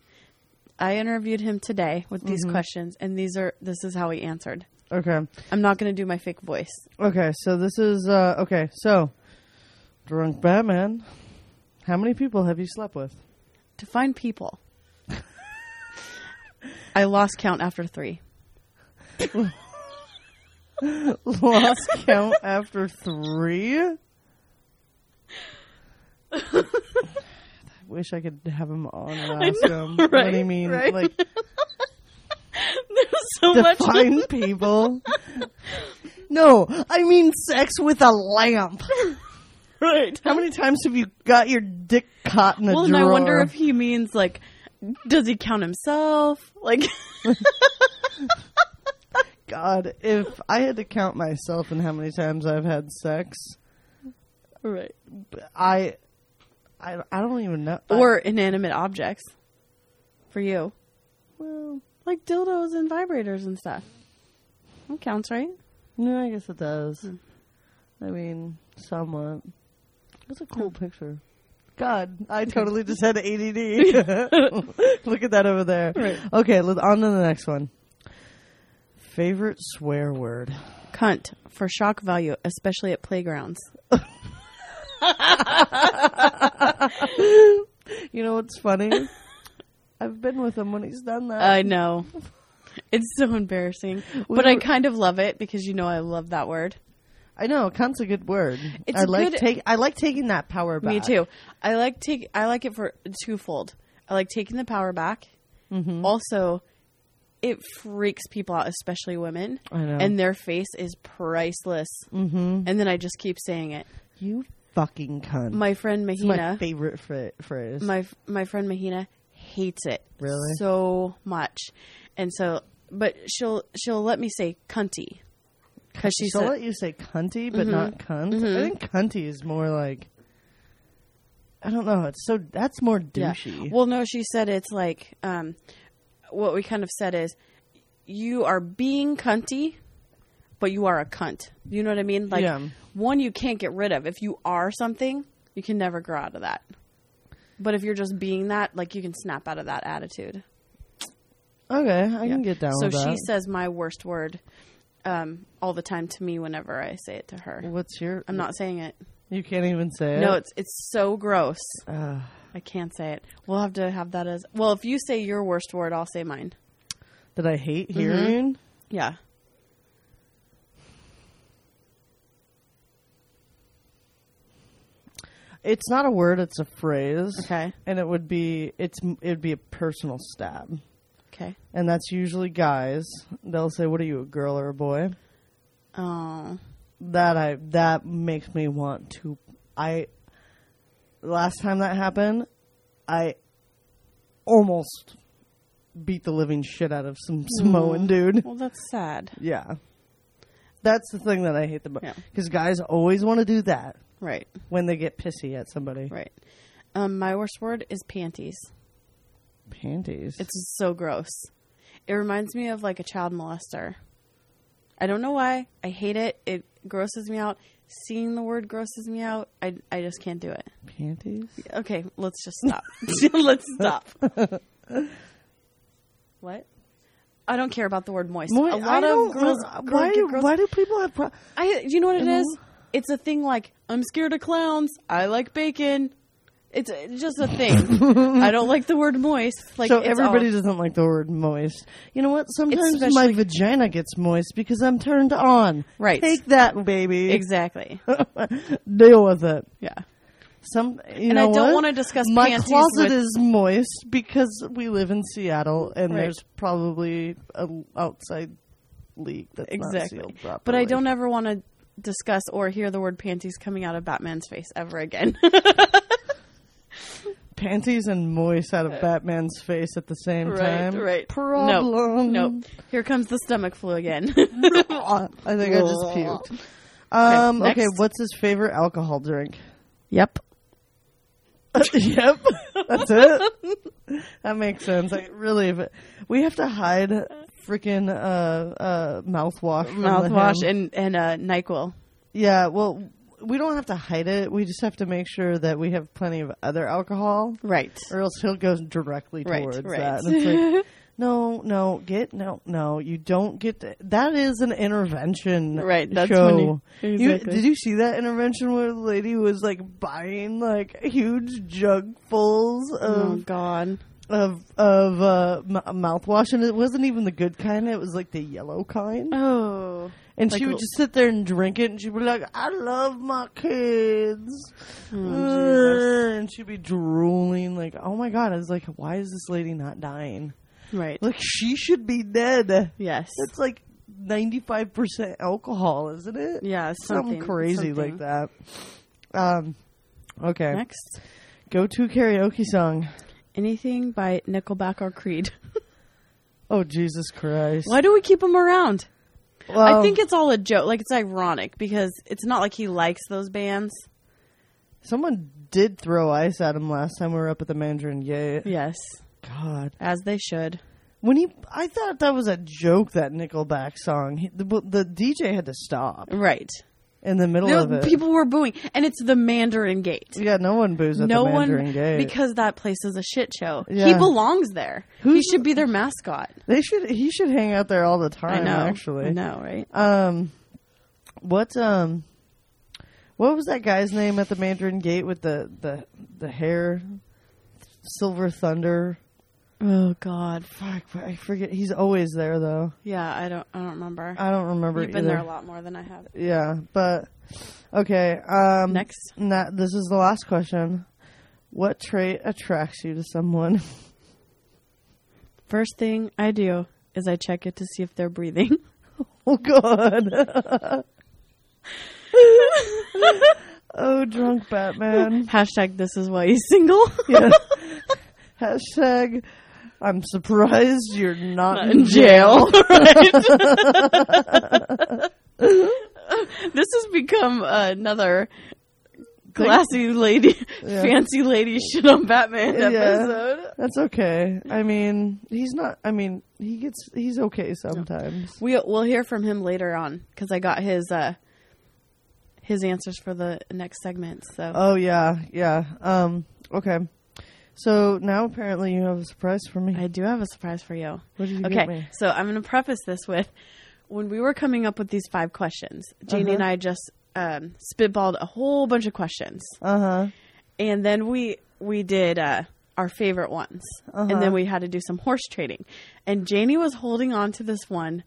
[SPEAKER 2] I interviewed him today with these questions and these are this is how he answered.
[SPEAKER 1] Okay.
[SPEAKER 2] I'm not going to do my fake voice.
[SPEAKER 1] Okay. So this is uh okay. So drunk Batman. How many people have you slept with?
[SPEAKER 2] To find people. I lost count after 3.
[SPEAKER 1] Lost count after three. I wish I could have him on and ask him. what do you mean?
[SPEAKER 2] right.
[SPEAKER 1] Like
[SPEAKER 2] There's so much
[SPEAKER 1] define people. No, I mean sex with a lamp.
[SPEAKER 2] right.
[SPEAKER 1] How many times have you got your dick caught in a
[SPEAKER 2] Well, and
[SPEAKER 1] drawer?
[SPEAKER 2] I wonder if he means like does he count himself? Like
[SPEAKER 1] God, if I had to count myself and how many times I've had sex,
[SPEAKER 2] right.
[SPEAKER 1] I, I, I don't even know. I-
[SPEAKER 2] Or inanimate objects for you.
[SPEAKER 1] well,
[SPEAKER 2] Like dildos and vibrators and stuff. That counts, right?
[SPEAKER 1] no, I guess it does.
[SPEAKER 2] Hmm.
[SPEAKER 1] I mean, somewhat. That's a cool picture. God, I totally just had ADD. Look at that over there.
[SPEAKER 2] Right.
[SPEAKER 1] Okay, let on to the next one. Favorite swear word.
[SPEAKER 2] Cunt for shock value, especially at playgrounds.
[SPEAKER 1] You know what's funny? I've been with him when he's done that.
[SPEAKER 2] I know. It's so embarrassing.
[SPEAKER 1] We
[SPEAKER 2] but I kind of love it because you know I love that word.
[SPEAKER 1] I know, cunt's a good word.
[SPEAKER 2] It's
[SPEAKER 1] I like take I like taking that power back.
[SPEAKER 2] Me too. I like take I like it for twofold. I like taking the power back.
[SPEAKER 1] Mm-hmm.
[SPEAKER 2] Also, it freaks people out, especially women.
[SPEAKER 1] I know.
[SPEAKER 2] And their face is priceless.
[SPEAKER 1] mm-hmm.
[SPEAKER 2] And then I just keep saying it.
[SPEAKER 1] You fucking cunt.
[SPEAKER 2] My friend
[SPEAKER 1] It's my
[SPEAKER 2] Mahina,
[SPEAKER 1] favorite phrase.
[SPEAKER 2] my my friend Mahina hates it
[SPEAKER 1] Really?
[SPEAKER 2] so much, and so but she'll she'll let me say cunty because she
[SPEAKER 1] She'll let you say cunty, but
[SPEAKER 2] Mhm.
[SPEAKER 1] not cunt.
[SPEAKER 2] Mhm.
[SPEAKER 1] I think cunty is more like I don't know. It's so that's more
[SPEAKER 2] yeah.
[SPEAKER 1] douchey.
[SPEAKER 2] Well, no, she said it's like um, what we kind of said is you are being cunty, but you are a cunt. You know what I mean? Like
[SPEAKER 1] Yeah.
[SPEAKER 2] one you can't get rid of. If you are something, you can never grow out of that. But if you're just being that, like you can snap out of that attitude.
[SPEAKER 1] okay, I
[SPEAKER 2] Yeah.
[SPEAKER 1] can get down
[SPEAKER 2] So
[SPEAKER 1] with that.
[SPEAKER 2] she says my worst word um, all the time to me whenever I say it to her.
[SPEAKER 1] What's your?
[SPEAKER 2] I'm not saying it.
[SPEAKER 1] You can't even say it.
[SPEAKER 2] No, it's it's so gross.
[SPEAKER 1] Uh,
[SPEAKER 2] I can't say it. We'll have to have that as well. If you say your worst word, I'll say mine.
[SPEAKER 1] that I hate
[SPEAKER 2] Mm-hmm.
[SPEAKER 1] hearing.
[SPEAKER 2] Yeah.
[SPEAKER 1] It's not a word; it's a phrase.
[SPEAKER 2] Okay.
[SPEAKER 1] and it would be it's it would be a personal stab,
[SPEAKER 2] Okay.
[SPEAKER 1] and that's usually guys. They'll say, "What are you, a girl or a boy?"
[SPEAKER 2] Oh.
[SPEAKER 1] That I that makes me want to. I last time that happened, I almost beat the living shit out of some mm-hmm. Samoan dude.
[SPEAKER 2] Well, that's sad.
[SPEAKER 1] Yeah, that's the thing that I hate the most
[SPEAKER 2] Yeah.
[SPEAKER 1] because guys always want to do that
[SPEAKER 2] Right.
[SPEAKER 1] when they get pissy at somebody.
[SPEAKER 2] Right. Um, my worst word is panties.
[SPEAKER 1] Panties.
[SPEAKER 2] It's so gross. It reminds me of like a child molester. I don't know why. I hate it. It grosses me out. Seeing the word grosses me out. I, I just can't do it.
[SPEAKER 1] panties.
[SPEAKER 2] Okay, let's just stop. let's stop. what? I don't care about the word moist.
[SPEAKER 1] Moi-
[SPEAKER 2] a lot of girls,
[SPEAKER 1] uh,
[SPEAKER 2] girls
[SPEAKER 1] why, do, why do people have? Pro-
[SPEAKER 2] I, you know what it is? It's a thing like I'm scared of clowns. I like bacon. It's it's just a thing. I don't like the word moist. Like
[SPEAKER 1] so everybody
[SPEAKER 2] all-
[SPEAKER 1] doesn't like the word moist. You know what? Sometimes my vagina gets moist because I'm turned on.
[SPEAKER 2] Right.
[SPEAKER 1] Take that, baby.
[SPEAKER 2] exactly.
[SPEAKER 1] Deal with it.
[SPEAKER 2] Yeah.
[SPEAKER 1] Some, you
[SPEAKER 2] And
[SPEAKER 1] know
[SPEAKER 2] I don't
[SPEAKER 1] what?
[SPEAKER 2] wanna discuss
[SPEAKER 1] My
[SPEAKER 2] panties
[SPEAKER 1] closet
[SPEAKER 2] with-
[SPEAKER 1] is moist because we live in Seattle and
[SPEAKER 2] Right.
[SPEAKER 1] there's probably a outside leak that's not
[SPEAKER 2] Exactly.
[SPEAKER 1] sealed properly.
[SPEAKER 2] But I don't ever want to discuss or hear the word panties coming out of Batman's face ever again.
[SPEAKER 1] panties and moist out of Batman's face at the same
[SPEAKER 2] right,
[SPEAKER 1] time.
[SPEAKER 2] right.
[SPEAKER 1] Problem.
[SPEAKER 2] Nope. Nope. Here comes the stomach flu again.
[SPEAKER 1] I think I just puked. Um,
[SPEAKER 2] Okay,
[SPEAKER 1] okay, what's his favorite alcohol drink?
[SPEAKER 2] Yep.
[SPEAKER 1] yep, that's it. that makes sense. Like, really, if we have to hide freaking uh, uh, mouthwash. from
[SPEAKER 2] Mouthwash
[SPEAKER 1] him.
[SPEAKER 2] and and uh, Nyquil.
[SPEAKER 1] yeah. Well, we don't have to hide it. We just have to make sure that we have plenty of other alcohol,
[SPEAKER 2] Right.
[SPEAKER 1] or else he'll go directly
[SPEAKER 2] Right,
[SPEAKER 1] towards
[SPEAKER 2] right.
[SPEAKER 1] that. And it's like, no, no, get no, no. You don't get to, that. Is an intervention,
[SPEAKER 2] Right, that's
[SPEAKER 1] show.
[SPEAKER 2] when you-
[SPEAKER 1] You- did you see that intervention where the lady was like buying like huge jugfuls
[SPEAKER 2] Oh
[SPEAKER 1] of
[SPEAKER 2] God.
[SPEAKER 1] of of uh, m- mouthwash, and it wasn't even the good kind. It was like the yellow kind.
[SPEAKER 2] Oh.
[SPEAKER 1] And
[SPEAKER 2] like
[SPEAKER 1] she would just sit there and drink it, and she'd be like, "I love my kids,"
[SPEAKER 2] Oh,
[SPEAKER 1] and she'd be drooling like, "Oh my god!" I was like, "Why is this lady not dying?
[SPEAKER 2] Right.
[SPEAKER 1] Like she should be dead."
[SPEAKER 2] Yes.
[SPEAKER 1] It's like ninety five percent alcohol, isn't it?
[SPEAKER 2] Yeah.
[SPEAKER 1] something,
[SPEAKER 2] Something
[SPEAKER 1] crazy like that. Um, okay,
[SPEAKER 2] Next.
[SPEAKER 1] go to karaoke song.
[SPEAKER 2] Anything by Nickelback or Creed.
[SPEAKER 1] Oh Jesus Christ!
[SPEAKER 2] Why do we keep him around?
[SPEAKER 1] Well,
[SPEAKER 2] I think it's all a joke. Like it's ironic because it's not like he likes those bands.
[SPEAKER 1] someone did throw ice at him last time we were up at the Mandarin Gate.
[SPEAKER 2] Yes,
[SPEAKER 1] God.
[SPEAKER 2] as they should.
[SPEAKER 1] When he, I thought that was a joke. That Nickelback song. He, the, the DJ had to stop
[SPEAKER 2] Right.
[SPEAKER 1] in the middle of it.
[SPEAKER 2] people were booing, and it's the Mandarin Gate.
[SPEAKER 1] yeah, no one boos at
[SPEAKER 2] no
[SPEAKER 1] the Mandarin
[SPEAKER 2] one
[SPEAKER 1] Gate
[SPEAKER 2] because that place is a shit show. He
[SPEAKER 1] Yeah.
[SPEAKER 2] belongs there. he should be their mascot.
[SPEAKER 1] they should. He should hang out there all the time.
[SPEAKER 2] I know.
[SPEAKER 1] Actually,
[SPEAKER 2] I know, right?
[SPEAKER 1] Um, what um, what was that guy's name at the Mandarin Gate with the the the hair? Silver Thunder.
[SPEAKER 2] Oh God.
[SPEAKER 1] Fuck, I forget. He's always there though.
[SPEAKER 2] Yeah, I don't. I don't remember.
[SPEAKER 1] I don't remember. Either.
[SPEAKER 2] You've been
[SPEAKER 1] either.
[SPEAKER 2] there a lot more than I have.
[SPEAKER 1] Yeah, but okay. Um,
[SPEAKER 2] Next.
[SPEAKER 1] na- this is the last question. What trait attracts you to someone?
[SPEAKER 2] First thing I do is I check it to see if they're breathing.
[SPEAKER 1] oh God. oh, drunk Batman.
[SPEAKER 2] Hashtag this is why he's single.
[SPEAKER 1] Yeah. Hashtag. I'm surprised you're not,
[SPEAKER 2] Not in jail. this has become another classy lady,
[SPEAKER 1] Yeah.
[SPEAKER 2] fancy lady shit on Batman
[SPEAKER 1] Yeah.
[SPEAKER 2] episode.
[SPEAKER 1] That's okay. I mean, he's not. I mean, he gets. He's okay sometimes.
[SPEAKER 2] We we'll hear from him later on because I got his uh his answers for the next segment. So
[SPEAKER 1] Oh yeah, yeah. Um. Okay. So now apparently you have a surprise for me.
[SPEAKER 2] I do have a surprise for you.
[SPEAKER 1] what did you
[SPEAKER 2] Okay,
[SPEAKER 1] get me?
[SPEAKER 2] so I'm going to preface this with when we were coming up with these five questions, Janie
[SPEAKER 1] Uh-huh.
[SPEAKER 2] and I just um, spitballed a whole bunch of questions,
[SPEAKER 1] Uh huh.
[SPEAKER 2] and then we we did uh, our favorite ones,
[SPEAKER 1] Uh-huh.
[SPEAKER 2] and then we had to do some horse trading. And Janie was holding on to this one.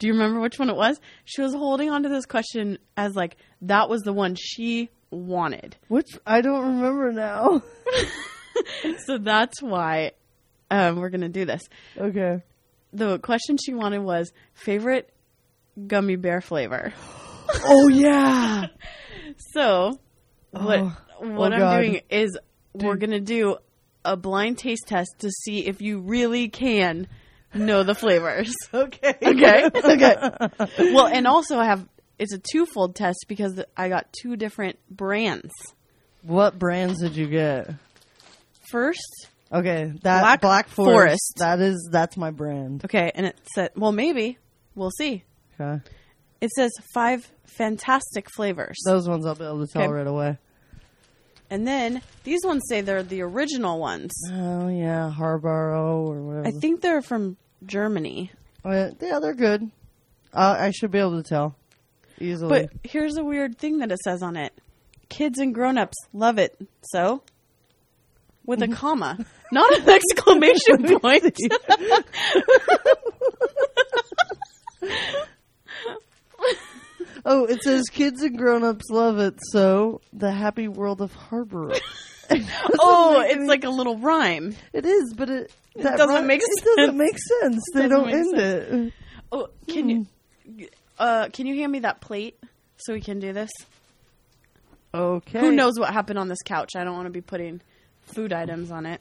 [SPEAKER 2] Do you remember which one it was? She was holding on to this question as like that was the one she wanted.
[SPEAKER 1] Which I don't remember now.
[SPEAKER 2] so that's why um, we're going to do this.
[SPEAKER 1] okay.
[SPEAKER 2] The question she wanted was favorite gummy bear flavor.
[SPEAKER 1] Oh yeah.
[SPEAKER 2] So what
[SPEAKER 1] Oh.
[SPEAKER 2] what
[SPEAKER 1] Oh,
[SPEAKER 2] I'm
[SPEAKER 1] God.
[SPEAKER 2] doing is we're gonna do a blind taste test to see if you really can know the flavors.
[SPEAKER 1] okay.
[SPEAKER 2] Okay. okay. Well, and also I have it's a twofold test because I got two different brands.
[SPEAKER 1] What brands did you get?
[SPEAKER 2] First,
[SPEAKER 1] Okay, that
[SPEAKER 2] Black
[SPEAKER 1] Black, Forest,
[SPEAKER 2] Forest.
[SPEAKER 1] That is that's my brand.
[SPEAKER 2] okay, and it said, well, maybe we'll see.
[SPEAKER 1] Okay.
[SPEAKER 2] It says five fantastic flavors,
[SPEAKER 1] Those ones I'll be able to tell
[SPEAKER 2] Okay.
[SPEAKER 1] right away.
[SPEAKER 2] and then these ones say they're the original ones.
[SPEAKER 1] Oh yeah, Haribo or whatever.
[SPEAKER 2] I think they're from Germany.
[SPEAKER 1] Uh, yeah, they're good. Uh, I should be able to tell easily.
[SPEAKER 2] But here's a weird thing that it says on it. Kids and grown-ups love it. So with a comma, not an exclamation point.
[SPEAKER 1] oh, it says kids and grown-ups love it. So the happy world of Haribo.
[SPEAKER 2] oh, it's
[SPEAKER 1] any-
[SPEAKER 2] like a little rhyme.
[SPEAKER 1] It is, but it that
[SPEAKER 2] doesn't
[SPEAKER 1] rhyme-
[SPEAKER 2] make
[SPEAKER 1] It doesn't make sense. They
[SPEAKER 2] Doesn't
[SPEAKER 1] don't end
[SPEAKER 2] sense.
[SPEAKER 1] it.
[SPEAKER 2] Oh, can you uh can you hand me that plate so we can do this?
[SPEAKER 1] Okay.
[SPEAKER 2] Who knows what happened on this couch? I don't want to be putting food items on it.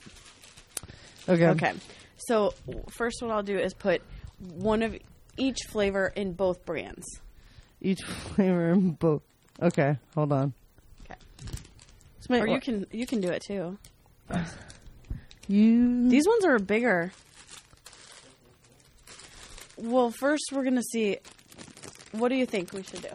[SPEAKER 1] Okay.
[SPEAKER 2] Okay. So first what I'll do is put one of each flavor in both brands.
[SPEAKER 1] Each flavor in both. Okay, hold on.
[SPEAKER 2] Okay.
[SPEAKER 1] Let's
[SPEAKER 2] Or you can you can do it too.
[SPEAKER 1] you.
[SPEAKER 2] These ones are bigger. Well, first we're gonna see. What do you think we should do?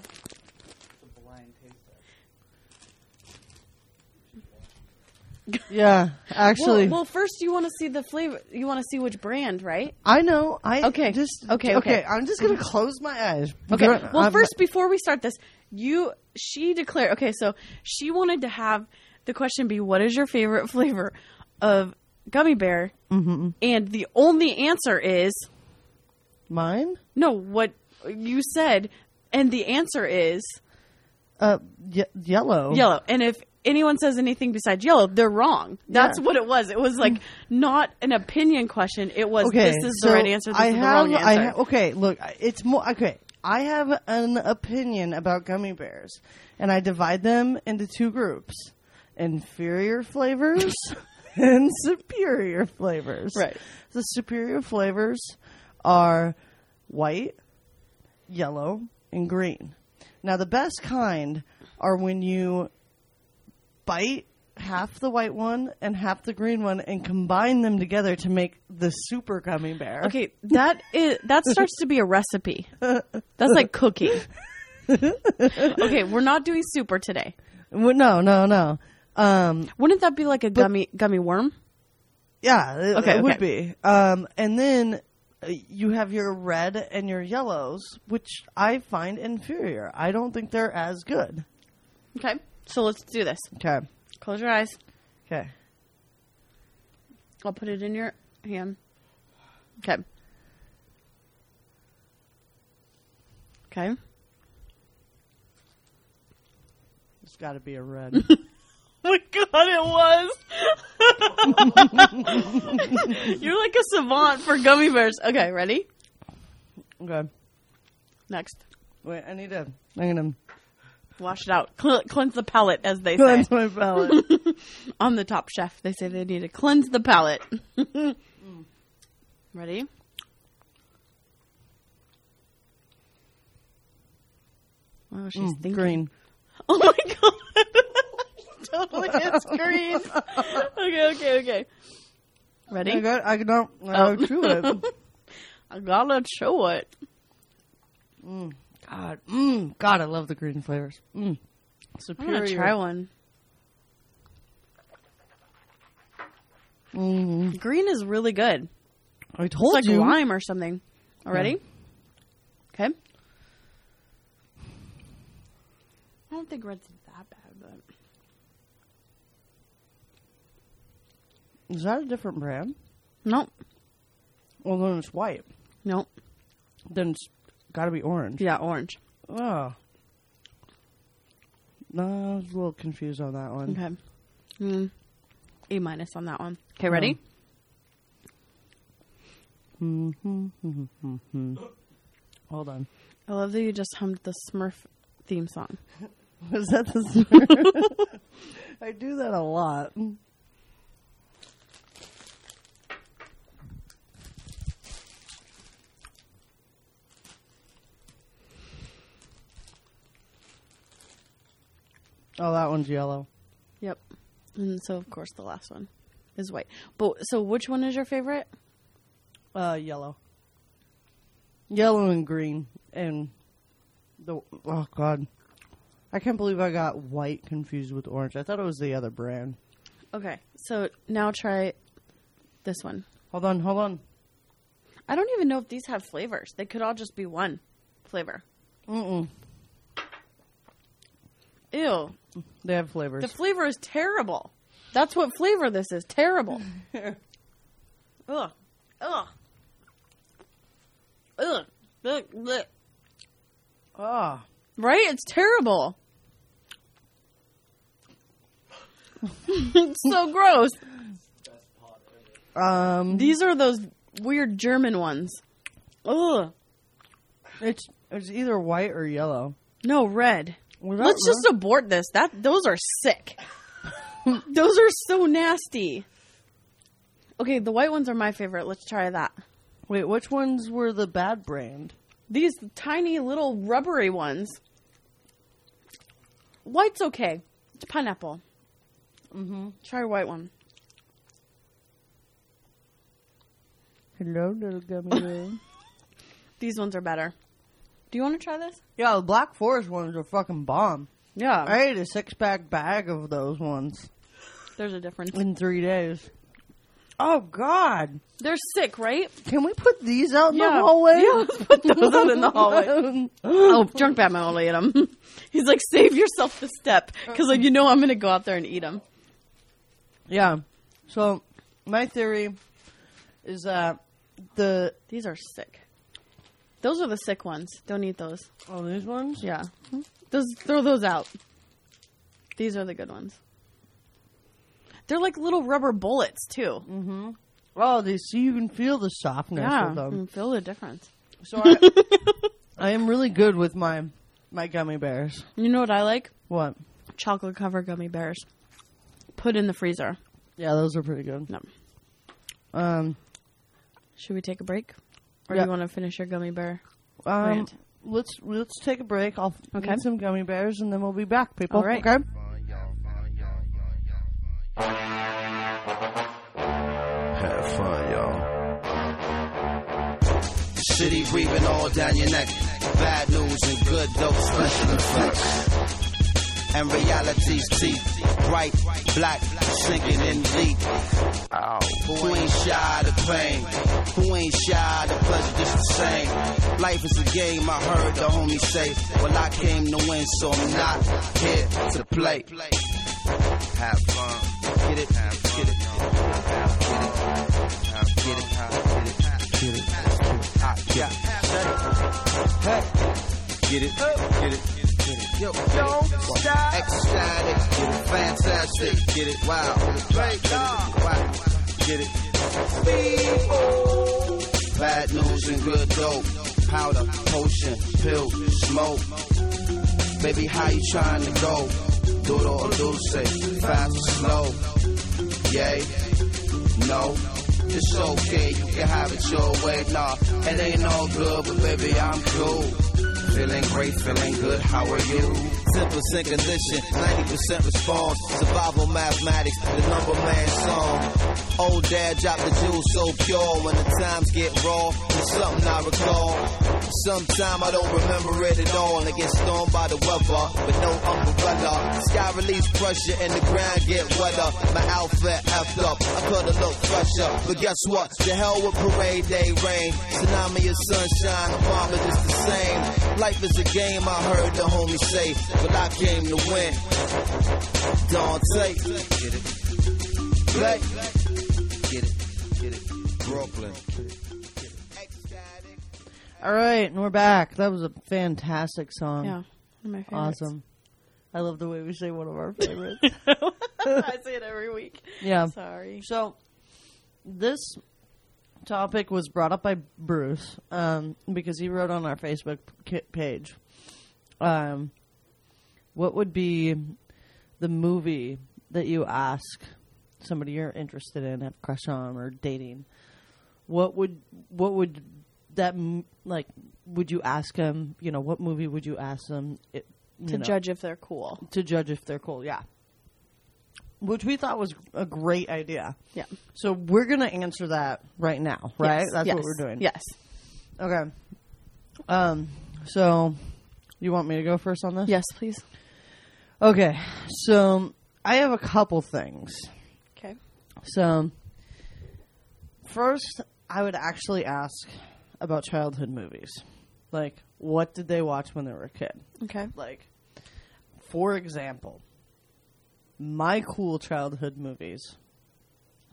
[SPEAKER 1] Yeah, actually,
[SPEAKER 2] well, well, first you want to see the flavor. You want to see which brand, right?
[SPEAKER 1] I know. I
[SPEAKER 2] Okay,
[SPEAKER 1] Just
[SPEAKER 2] okay, okay.
[SPEAKER 1] I'm just gonna close my eyes.
[SPEAKER 2] Okay. Well,
[SPEAKER 1] I'm-
[SPEAKER 2] first, before we start this, you she declared. Okay, so she wanted to have the question be, "What is your favorite flavor of gummy bear?" Mm-hmm. And the only answer is
[SPEAKER 1] mine.
[SPEAKER 2] no. What you said, and the answer is
[SPEAKER 1] Uh, ye- yellow.
[SPEAKER 2] yellow. And if anyone says anything besides yellow, they're wrong. That's
[SPEAKER 1] Yeah.
[SPEAKER 2] what it was. It was like mm. not an opinion question. It was
[SPEAKER 1] Okay,
[SPEAKER 2] this is
[SPEAKER 1] so
[SPEAKER 2] the right answer. This
[SPEAKER 1] I
[SPEAKER 2] is
[SPEAKER 1] have.
[SPEAKER 2] the wrong answer.
[SPEAKER 1] I ha- okay, look, it's more okay. I have an opinion about gummy bears, and I divide them into two groups: inferior flavors and superior flavors.
[SPEAKER 2] Right.
[SPEAKER 1] The superior flavors are white, yellow, and green. Now, the best kind are when you bite half the white one and half the green one and combine them together to make the super gummy bear.
[SPEAKER 2] Okay, that is that starts to be a recipe. That's like cooking. okay, we're not doing super today.
[SPEAKER 1] Well, No, no, no. Um,
[SPEAKER 2] Wouldn't that be like a gummy gummy worm?
[SPEAKER 1] yeah, it,
[SPEAKER 2] Okay,
[SPEAKER 1] it would be. Um, and then uh, you have your red and your yellows, which I find inferior. I don't think they're as good.
[SPEAKER 2] Okay, so let's do this.
[SPEAKER 1] Okay.
[SPEAKER 2] Close your eyes.
[SPEAKER 1] Okay.
[SPEAKER 2] I'll put it in your hand. Okay. Okay.
[SPEAKER 1] It's got to be a red.
[SPEAKER 2] Oh my god, it was. You're like a savant for gummy bears. Okay, ready?
[SPEAKER 1] okay.
[SPEAKER 2] Next.
[SPEAKER 1] Wait, I need to. I'm gonna
[SPEAKER 2] Wash it out. Cle- cleanse the palate, as they say.
[SPEAKER 1] cleanse my palate.
[SPEAKER 2] On the Top Chef, they say they need to cleanse the palate. Ready? Oh, she's mm, thinking.
[SPEAKER 1] Green.
[SPEAKER 2] Oh my god! totally, it's green. okay, okay, okay.
[SPEAKER 1] I
[SPEAKER 2] Ready?
[SPEAKER 1] got. I don't. I
[SPEAKER 2] Oh.
[SPEAKER 1] don't chew it.
[SPEAKER 2] I gotta show it.
[SPEAKER 1] God. Mm, God, I love the green flavors. Mm.
[SPEAKER 2] I'm gonna try one.
[SPEAKER 1] Mm,
[SPEAKER 2] Green is really good.
[SPEAKER 1] I
[SPEAKER 2] It's
[SPEAKER 1] told
[SPEAKER 2] like
[SPEAKER 1] you.
[SPEAKER 2] lime or something. Ready? Okay. I don't think red's that bad, but
[SPEAKER 1] Is that a different brand?
[SPEAKER 2] nope,
[SPEAKER 1] Well, then it's white.
[SPEAKER 2] nope.
[SPEAKER 1] Then it's got to be orange.
[SPEAKER 2] Yeah, orange. Ah.
[SPEAKER 1] Oh. No, I was a little confused on that one.
[SPEAKER 2] Okay. Mm. A minus on that one. Okay, ready?
[SPEAKER 1] Mm-hmm, mm-hmm, mm-hmm, Hold on.
[SPEAKER 2] I love that you just hummed the Smurf theme song.
[SPEAKER 1] Was that the Smurf? I do that a lot. Oh, that one's yellow.
[SPEAKER 2] Yep. And so, of course, the last one is white. But so, which one is your favorite?
[SPEAKER 1] Uh, yellow. Yellow and green. And the oh god, I can't believe I got white confused with orange. I thought it was the other brand.
[SPEAKER 2] Okay. So now try this one.
[SPEAKER 1] Hold on, hold on.
[SPEAKER 2] I don't even know if these have flavors. They could all just be one flavor.
[SPEAKER 1] Mm-mm.
[SPEAKER 2] Ew.
[SPEAKER 1] They have flavors.
[SPEAKER 2] The flavor is terrible. That's what flavor this is. Terrible. Ugh. Ugh. Ugh. Ugh. Ugh.
[SPEAKER 1] Ah,
[SPEAKER 2] Right? It's terrible. it's so gross.
[SPEAKER 1] um,
[SPEAKER 2] These are those weird German ones. Ugh.
[SPEAKER 1] it's it's either white or yellow.
[SPEAKER 2] No, red. Let's just abort this. That those are sick. those are so nasty. Okay, the white ones are my favorite. Let's try that.
[SPEAKER 1] Wait, which ones were the bad brand?
[SPEAKER 2] These tiny little rubbery ones. White's okay. It's pineapple. Mm-hmm. Try a white one.
[SPEAKER 1] Hello, little gummy bear.
[SPEAKER 2] These ones are better. Do you want to try this?
[SPEAKER 1] yeah, the Black Forest ones are fucking bomb.
[SPEAKER 2] Yeah.
[SPEAKER 1] I ate a six pack bag of those ones
[SPEAKER 2] There's a difference.
[SPEAKER 1] in three days. Oh God!
[SPEAKER 2] They're sick, right?
[SPEAKER 1] Can we put these out in
[SPEAKER 2] Yeah.
[SPEAKER 1] the hallway?
[SPEAKER 2] Yeah, let's put those out in the hallway. oh, drunk Batman will eat them. He's like, save yourself the step because like you know I'm gonna go out there and eat them.
[SPEAKER 1] yeah. So my theory is that the
[SPEAKER 2] These are sick. Those are the sick ones. Don't eat those.
[SPEAKER 1] oh these ones
[SPEAKER 2] Yeah, those throw those out. These are the good ones. They're like little rubber bullets too. Mm-hmm.
[SPEAKER 1] oh they see you can feel the softness
[SPEAKER 2] Yeah,
[SPEAKER 1] of them.
[SPEAKER 2] feel the difference.
[SPEAKER 1] So I, I am really good with my my gummy bears.
[SPEAKER 2] You know what I like?
[SPEAKER 1] What?
[SPEAKER 2] Chocolate covered gummy bears. Put in the freezer.
[SPEAKER 1] Yeah, those are pretty good.
[SPEAKER 2] No.
[SPEAKER 1] Um,
[SPEAKER 2] Should we take a break, or
[SPEAKER 1] Yeah.
[SPEAKER 2] do you want to finish your gummy bear?
[SPEAKER 1] um,
[SPEAKER 2] Rant.
[SPEAKER 1] let's let's take a break. I'll
[SPEAKER 2] Okay.
[SPEAKER 1] eat some gummy bears and then we'll be back, people.
[SPEAKER 2] All right.
[SPEAKER 1] Okay.
[SPEAKER 3] Have fun, y'all.
[SPEAKER 4] City breathing all down your neck. Bad news and good dope special effects. And reality's teeth. Bright, black, sinking in deep.
[SPEAKER 3] Ow.
[SPEAKER 4] Who ain't shy of the pain? Who ain't shy of the pleasure just the same? Life is a game, I heard the homie say. Well, I came to win, so I'm not here to play. Have fun. Get it? Have, get it. Have, get it. Have, get it. Have, get it. Get it. Ah, yeah. Hey. Get it. Get it. Get it. Yo, yo, stop. Ecstatic. Get it. Fantastic. Get it. Wow. Get it. Wow. Get it. People. Bad news and good dope. Powder, potion, pill, smoke. Baby, how you trying to go? Do it all dulce, fast or slow. Yay, no, it's okay, you can have it your way. Nah, it ain't all good, but baby, I'm cool. Feeling great, feeling good, how are you? 10% condition, 90% response. Survival mathematics, the number man song. Old dad dropped the jewels so pure when the times get raw. It's something I recall. Sometime I don't remember it at all. And get stormed by the weather, but no umbrella. Sky release pressure and the ground get wetter. My outfit effed up, I could've looked fresher. But guess what? The hell with parade day rain. Tsunami of sunshine, a bomb is just the same. Life is a game, I heard the homie say. But I came to win. Dante. Get it. Play. Get it. Get it. Brooklyn.
[SPEAKER 1] All right, and we're back. That was a fantastic song.
[SPEAKER 2] Yeah, one of my favorites.
[SPEAKER 1] Awesome. I love the way we say one of our favorites.
[SPEAKER 2] I say it every week.
[SPEAKER 1] yeah.
[SPEAKER 2] Sorry.
[SPEAKER 1] So, this topic was brought up by Bruce um, because he wrote on our Facebook page. Um, what would be the movie that you ask somebody you're interested in, have a crush on, or dating? What would what would that like? Would you ask them? You know, what movie would you ask them it, you
[SPEAKER 2] To
[SPEAKER 1] know,
[SPEAKER 2] judge if they're cool.
[SPEAKER 1] to judge if they're cool? Yeah, which we thought was a great idea.
[SPEAKER 2] Yeah.
[SPEAKER 1] So we're gonna answer that right now, right?
[SPEAKER 2] Yes,
[SPEAKER 1] That's
[SPEAKER 2] yes,
[SPEAKER 1] what we're doing.
[SPEAKER 2] Yes.
[SPEAKER 1] Okay. Um. So, you want me to go first on this?
[SPEAKER 2] Yes, please.
[SPEAKER 1] Okay. So I have a couple things.
[SPEAKER 2] Okay.
[SPEAKER 1] So first, I would actually ask about childhood movies. Like, what did they watch when they were a kid?
[SPEAKER 2] Okay.
[SPEAKER 1] Like, for example, my cool childhood movies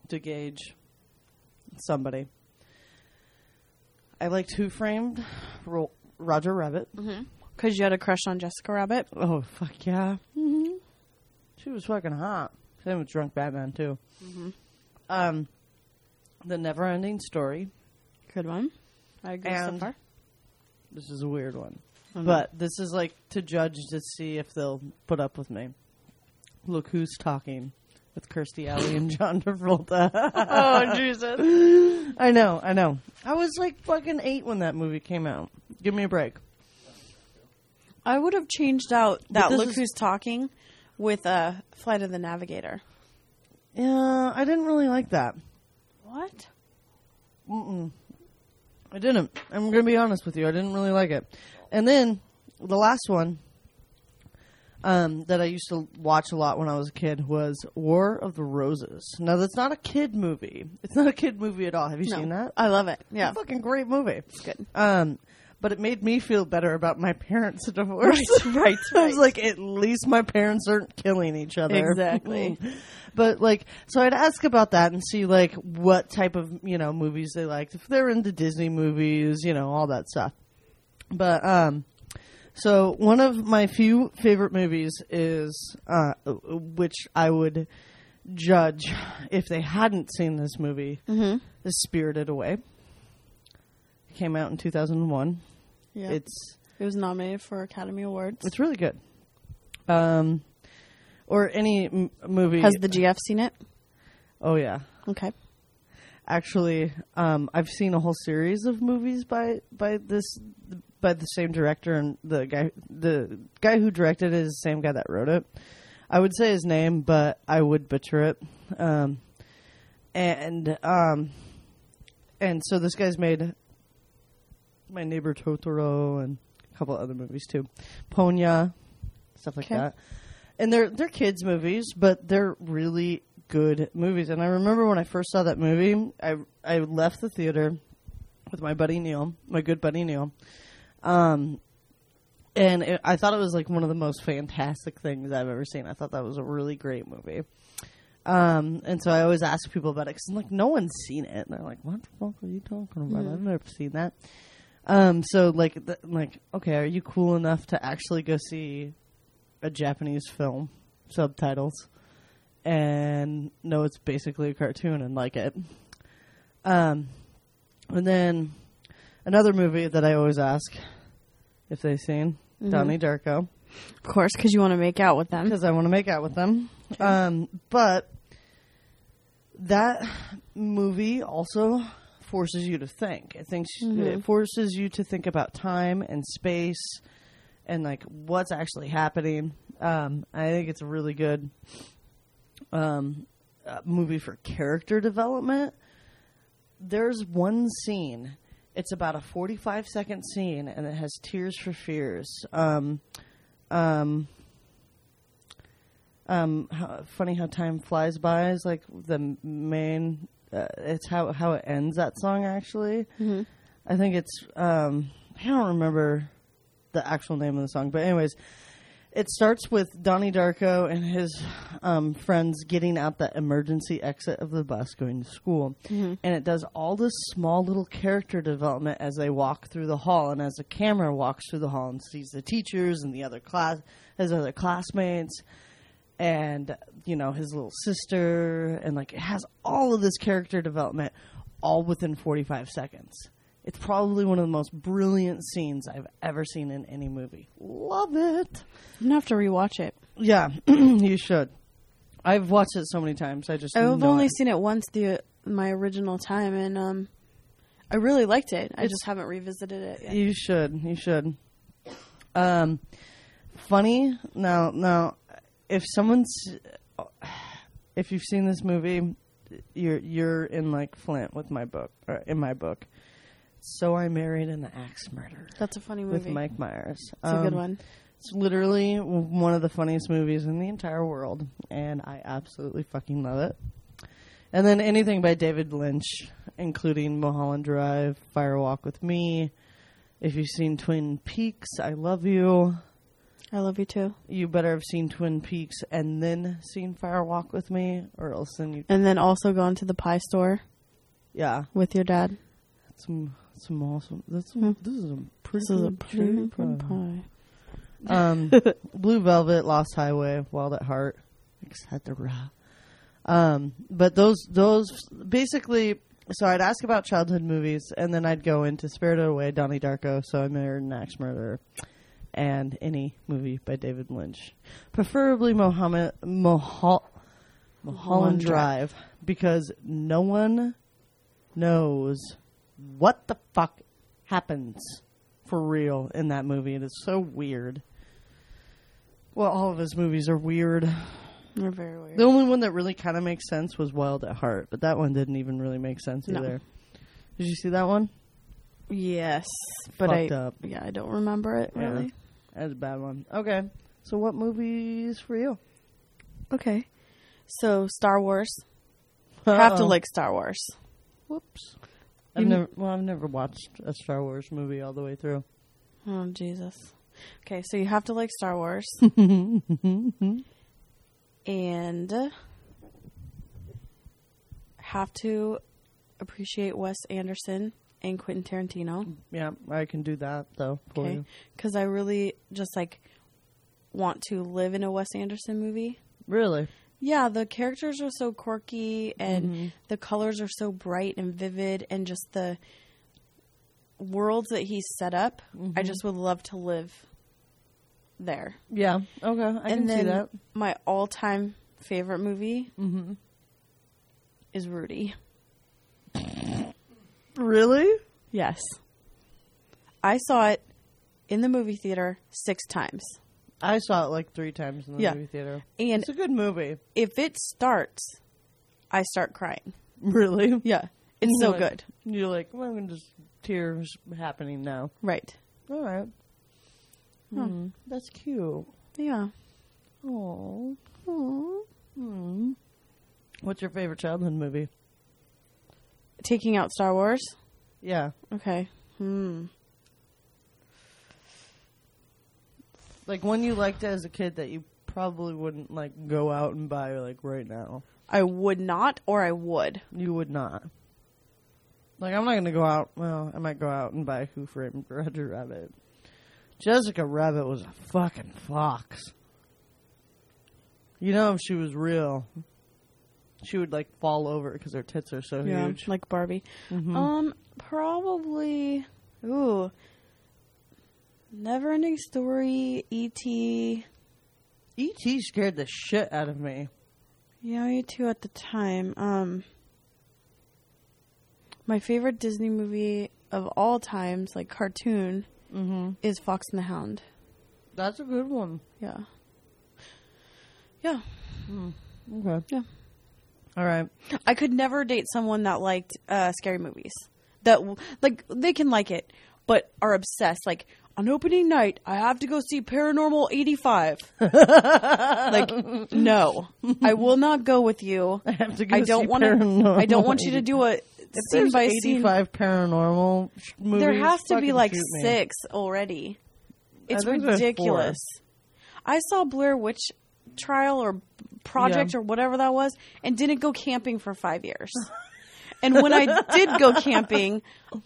[SPEAKER 1] to gauge somebody. I liked Who Framed Ro- Roger Rabbit. Mm-hmm.
[SPEAKER 2] Because you had a crush on Jessica Rabbit.
[SPEAKER 1] Oh fuck yeah! Mm-hmm. She was fucking hot. Same with Drunk Batman too. Um, the Never Ending Story.
[SPEAKER 2] Good one. I agree so
[SPEAKER 1] And-
[SPEAKER 2] far.
[SPEAKER 1] This is a weird one,
[SPEAKER 2] no.
[SPEAKER 1] but this is like to judge to see if they'll put up with me. Look who's talking with Kirstie Alley and John Travolta.
[SPEAKER 2] oh Jesus!
[SPEAKER 1] I know, I know. I was like fucking eight when that movie came out. Give me a break.
[SPEAKER 2] I would have changed out that look
[SPEAKER 1] is-
[SPEAKER 2] who's talking with uh, Flight of the Navigator.
[SPEAKER 1] Yeah, I didn't really like that.
[SPEAKER 2] What?
[SPEAKER 1] I didn't. I'm going to be honest with you. I didn't really like it. And then the last one um, that I used to watch a lot when I was a kid was War of the Roses. Now, that's not a kid movie. It's not a kid movie at all. Have you
[SPEAKER 2] No.
[SPEAKER 1] seen that?
[SPEAKER 2] I love it. Yeah.
[SPEAKER 1] It's a fucking great movie.
[SPEAKER 2] It's good.
[SPEAKER 1] Um, but it made me feel better about my parents' divorce.
[SPEAKER 2] Right, right,
[SPEAKER 1] I was like, at least my parents aren't killing each other.
[SPEAKER 2] Exactly.
[SPEAKER 1] but like, so I'd ask about that and see like what type of you know movies they liked. If they're into Disney movies, you know, all that stuff. But um, so one of my few favorite movies is uh, which I would judge if they hadn't seen this movie
[SPEAKER 2] Mm-hmm.
[SPEAKER 1] is Spirited Away. It came out in 2001.
[SPEAKER 2] Yeah.
[SPEAKER 1] It's
[SPEAKER 2] it was nominated for Academy Awards.
[SPEAKER 1] it's really good. Um, or any m- movie.
[SPEAKER 2] Has the GF seen it?
[SPEAKER 1] oh yeah,
[SPEAKER 2] Okay.
[SPEAKER 1] actually, um, I've seen a whole series of movies by by this by the same director and the guy the guy who directed it is the same guy that wrote it. I would say his name, but I would butcher it. Um, and um, and so this guy's made my neighbor Totoro and a couple other movies too, Ponyo, stuff like that. And they're they're kids movies, but they're really good movies. And I remember when I first saw that movie, I I left the theater with my buddy Neil, my good buddy Neil. Um, and it, I thought it was like one of the most fantastic things I've ever seen. I thought that was a really great movie. Um, and so I always ask people about it because like no one's seen it, and they're like, "What the fuck are you talking about? I've never seen that." Um, so like, th- like, okay, are you cool enough to actually go see a Japanese film, subtitles, and know it's basically a cartoon and like it? Um, and then another movie that I always ask if they've seen Donnie Darko
[SPEAKER 2] Of course, because you want to make out with them.
[SPEAKER 1] because I want to make out with them. Um, but that movie also forces you to think. It thinks it forces you to think about time and space and like what's actually happening. Um, I think it's a really good um, uh, movie for character development. There's one scene. It's about a 45 second scene, and it has Tears for Fears. Um, um, um, how, funny how time flies by is like the main. Uh, it's how how it ends that song actually. I think it's. Um, I don't remember the actual name of the song, but anyways, it starts with Donnie Darko and his um, friends getting out the emergency exit of the bus going to school, and it does all this small little character development as they walk through the hall, and as the camera walks through the hall and sees the teachers and the other class, his other classmates, and you know his little sister, and like it has all of this character development all within forty five seconds. It's probably one of the most brilliant scenes I've ever seen in any movie. Love it.
[SPEAKER 2] I'm gonna have to rewatch it.
[SPEAKER 1] Yeah, you should. I've watched it so many times. I just
[SPEAKER 2] I've only
[SPEAKER 1] it.
[SPEAKER 2] seen it once the my original time, and um, I really liked it. I
[SPEAKER 1] It's-
[SPEAKER 2] just haven't revisited it yet.
[SPEAKER 1] You should. You should. Um, funny now. Now, if someone's, if you've seen this movie, you're you're in like Flint with my book. Or in my book, so I married an axe murderer
[SPEAKER 2] That's a funny movie with.
[SPEAKER 1] Mike Myers.
[SPEAKER 2] It's a good
[SPEAKER 1] Um,
[SPEAKER 2] one.
[SPEAKER 1] It's literally one of the funniest movies in the entire world, and I absolutely fucking love it. And then anything by David Lynch, including Mulholland Drive, Fire Walk with Me. If you've seen Twin Peaks, I love you.
[SPEAKER 2] I love you too.
[SPEAKER 1] You better have seen Twin Peaks and then seen Fire Walk with Me, or else then you,
[SPEAKER 2] And then also gone to the pie store
[SPEAKER 1] yeah,
[SPEAKER 2] with your dad.
[SPEAKER 1] some some awesome. That's
[SPEAKER 2] Hmm.
[SPEAKER 1] this is a pretty
[SPEAKER 2] This is a pretty good
[SPEAKER 1] pie.
[SPEAKER 2] pie.
[SPEAKER 1] um, Blue Velvet, Lost Highway, Wild at Heart, etc. Um, but those those basically. So I'd ask about childhood movies, and then I'd go into Spirited Away, Donnie Darko, So I Married an Axe Murderer, and any movie by David Lynch, preferably Mohammed Mohol, Mulholland Drive, because no one knows what the fuck happens for real in that movie. It is so weird. Well, all of his movies are weird.
[SPEAKER 2] They're very weird.
[SPEAKER 1] The only one that really kind of makes sense was Wild at Heart, but that one didn't even really make sense
[SPEAKER 2] No.
[SPEAKER 1] either. Did you see that one?
[SPEAKER 2] yes, but I
[SPEAKER 1] up.
[SPEAKER 2] yeah I don't remember it
[SPEAKER 1] Yeah.
[SPEAKER 2] really.
[SPEAKER 1] That's a bad one. Okay. So what movies for you?
[SPEAKER 2] Okay, so Star Wars. Have to like Star Wars.
[SPEAKER 1] Whoops. I've
[SPEAKER 2] You-
[SPEAKER 1] never well, I've never watched a Star Wars movie all the way through.
[SPEAKER 2] Oh Jesus. Okay, so you have to like Star Wars. and have to appreciate Wes Anderson and Quentin Tarantino.
[SPEAKER 1] Yeah, I can do that though
[SPEAKER 2] Okay, because I really just like want to live in a Wes Anderson movie.
[SPEAKER 1] Really?
[SPEAKER 2] Yeah, the characters are so quirky and mm-hmm. the colors are so bright and vivid, and just the worlds that he's set up. I mm-hmm. just would love to live there.
[SPEAKER 1] Yeah. Okay, I
[SPEAKER 2] and
[SPEAKER 1] can
[SPEAKER 2] then
[SPEAKER 1] see that.
[SPEAKER 2] my all-time favorite movie mm-hmm. is Rudy.
[SPEAKER 1] Really?
[SPEAKER 2] Yes, I saw it in the movie theater six times,
[SPEAKER 1] I saw it like three times in the
[SPEAKER 2] Yeah.
[SPEAKER 1] movie theater.
[SPEAKER 2] and
[SPEAKER 1] It's a good movie.
[SPEAKER 2] if it starts, I start crying.
[SPEAKER 1] Really?
[SPEAKER 2] Yeah, it's so
[SPEAKER 1] Like,
[SPEAKER 2] good.
[SPEAKER 1] You're like, well, I'm gonna just tears happening now.
[SPEAKER 2] Right?
[SPEAKER 1] All right. Hmm. That's cute.
[SPEAKER 2] Yeah.
[SPEAKER 1] Oh. Hmm. What's your favorite childhood movie?
[SPEAKER 2] Taking out Star Wars.
[SPEAKER 1] Yeah.
[SPEAKER 2] Okay. Hmm.
[SPEAKER 1] Like one you liked as a kid that you probably wouldn't like go out and buy like right now.
[SPEAKER 2] I would not, or I would.
[SPEAKER 1] You would not. Like I'm not gonna go out. Well, I might go out and buy a Who Framed Roger Rabbit. Jessica Rabbit was a fucking fox. You know, if she was real, she would like fall over because her tits are so huge.
[SPEAKER 2] like Barbie.
[SPEAKER 1] Mhm.
[SPEAKER 2] Um, probably. Ooh. Never Ending Story. E.T.
[SPEAKER 1] E.T. Scared the shit out of me.
[SPEAKER 2] Yeah, me too at the time. Um, my favorite Disney movie of all times, like cartoon,
[SPEAKER 1] Mm-hmm.
[SPEAKER 2] is Fox and the Hound.
[SPEAKER 1] That's a good one.
[SPEAKER 2] Yeah. Yeah.
[SPEAKER 1] Okay.
[SPEAKER 2] Yeah.
[SPEAKER 1] All right.
[SPEAKER 2] I could never date someone that liked uh, scary movies. That like they can like it, but are obsessed. Like on opening night, I have to go see Paranormal eighty five. like no, I will not go with you.
[SPEAKER 1] I have to go
[SPEAKER 2] I don't want to. I don't want you to do a
[SPEAKER 1] If
[SPEAKER 2] scene by scene.
[SPEAKER 1] 85 paranormal sh- movies,
[SPEAKER 2] There has to be like six already. It's ridiculous. I saw Blair Witch Trial or Project
[SPEAKER 1] Yeah.
[SPEAKER 2] or whatever that was, and didn't go camping for five years. and when I did go camping,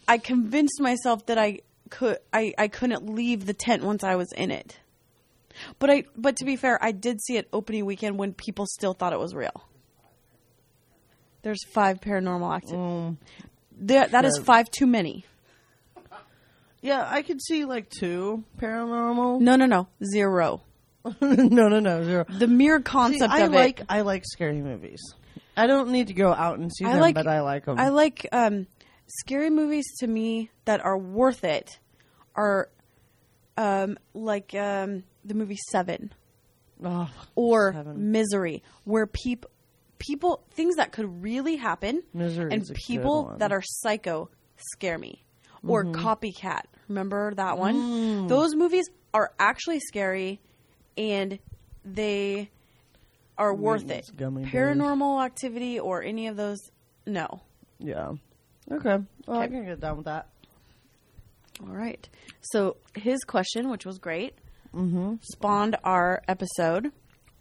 [SPEAKER 2] I convinced myself that I could I, I couldn't leave the tent once I was in it. But I but to be fair, I did see it opening weekend when people still thought it was real. There's five paranormal activity.
[SPEAKER 1] Mm.
[SPEAKER 2] There, that is
[SPEAKER 1] Sure.
[SPEAKER 2] five too many.
[SPEAKER 1] Yeah, I could see like two paranormal.
[SPEAKER 2] No, no, no, zero.
[SPEAKER 1] no, no, no, zero.
[SPEAKER 2] The mere
[SPEAKER 1] See,
[SPEAKER 2] concept
[SPEAKER 1] I
[SPEAKER 2] of
[SPEAKER 1] like
[SPEAKER 2] it.
[SPEAKER 1] I like scary movies. I don't need to go out and see
[SPEAKER 2] I
[SPEAKER 1] them,
[SPEAKER 2] like-
[SPEAKER 1] but I like them.
[SPEAKER 2] I like um, scary movies to me that are worth it. Are um, like um, the movie Seven
[SPEAKER 1] oh,
[SPEAKER 2] or
[SPEAKER 1] Seven.
[SPEAKER 2] Misery, where people people things that could really happen
[SPEAKER 1] Misery
[SPEAKER 2] and
[SPEAKER 1] is a good
[SPEAKER 2] people that are psycho scare me. Or
[SPEAKER 1] Mm-hmm.
[SPEAKER 2] Copycat, remember that one?
[SPEAKER 1] Mm.
[SPEAKER 2] Those movies are actually scary, and they are worth it.
[SPEAKER 1] Gummy bears.
[SPEAKER 2] Paranormal Activity or any of those, no.
[SPEAKER 1] yeah. Okay. Well, I can get down with that.
[SPEAKER 2] All right. So his question, which was great,
[SPEAKER 1] Mm-hmm.
[SPEAKER 2] spawned our episode.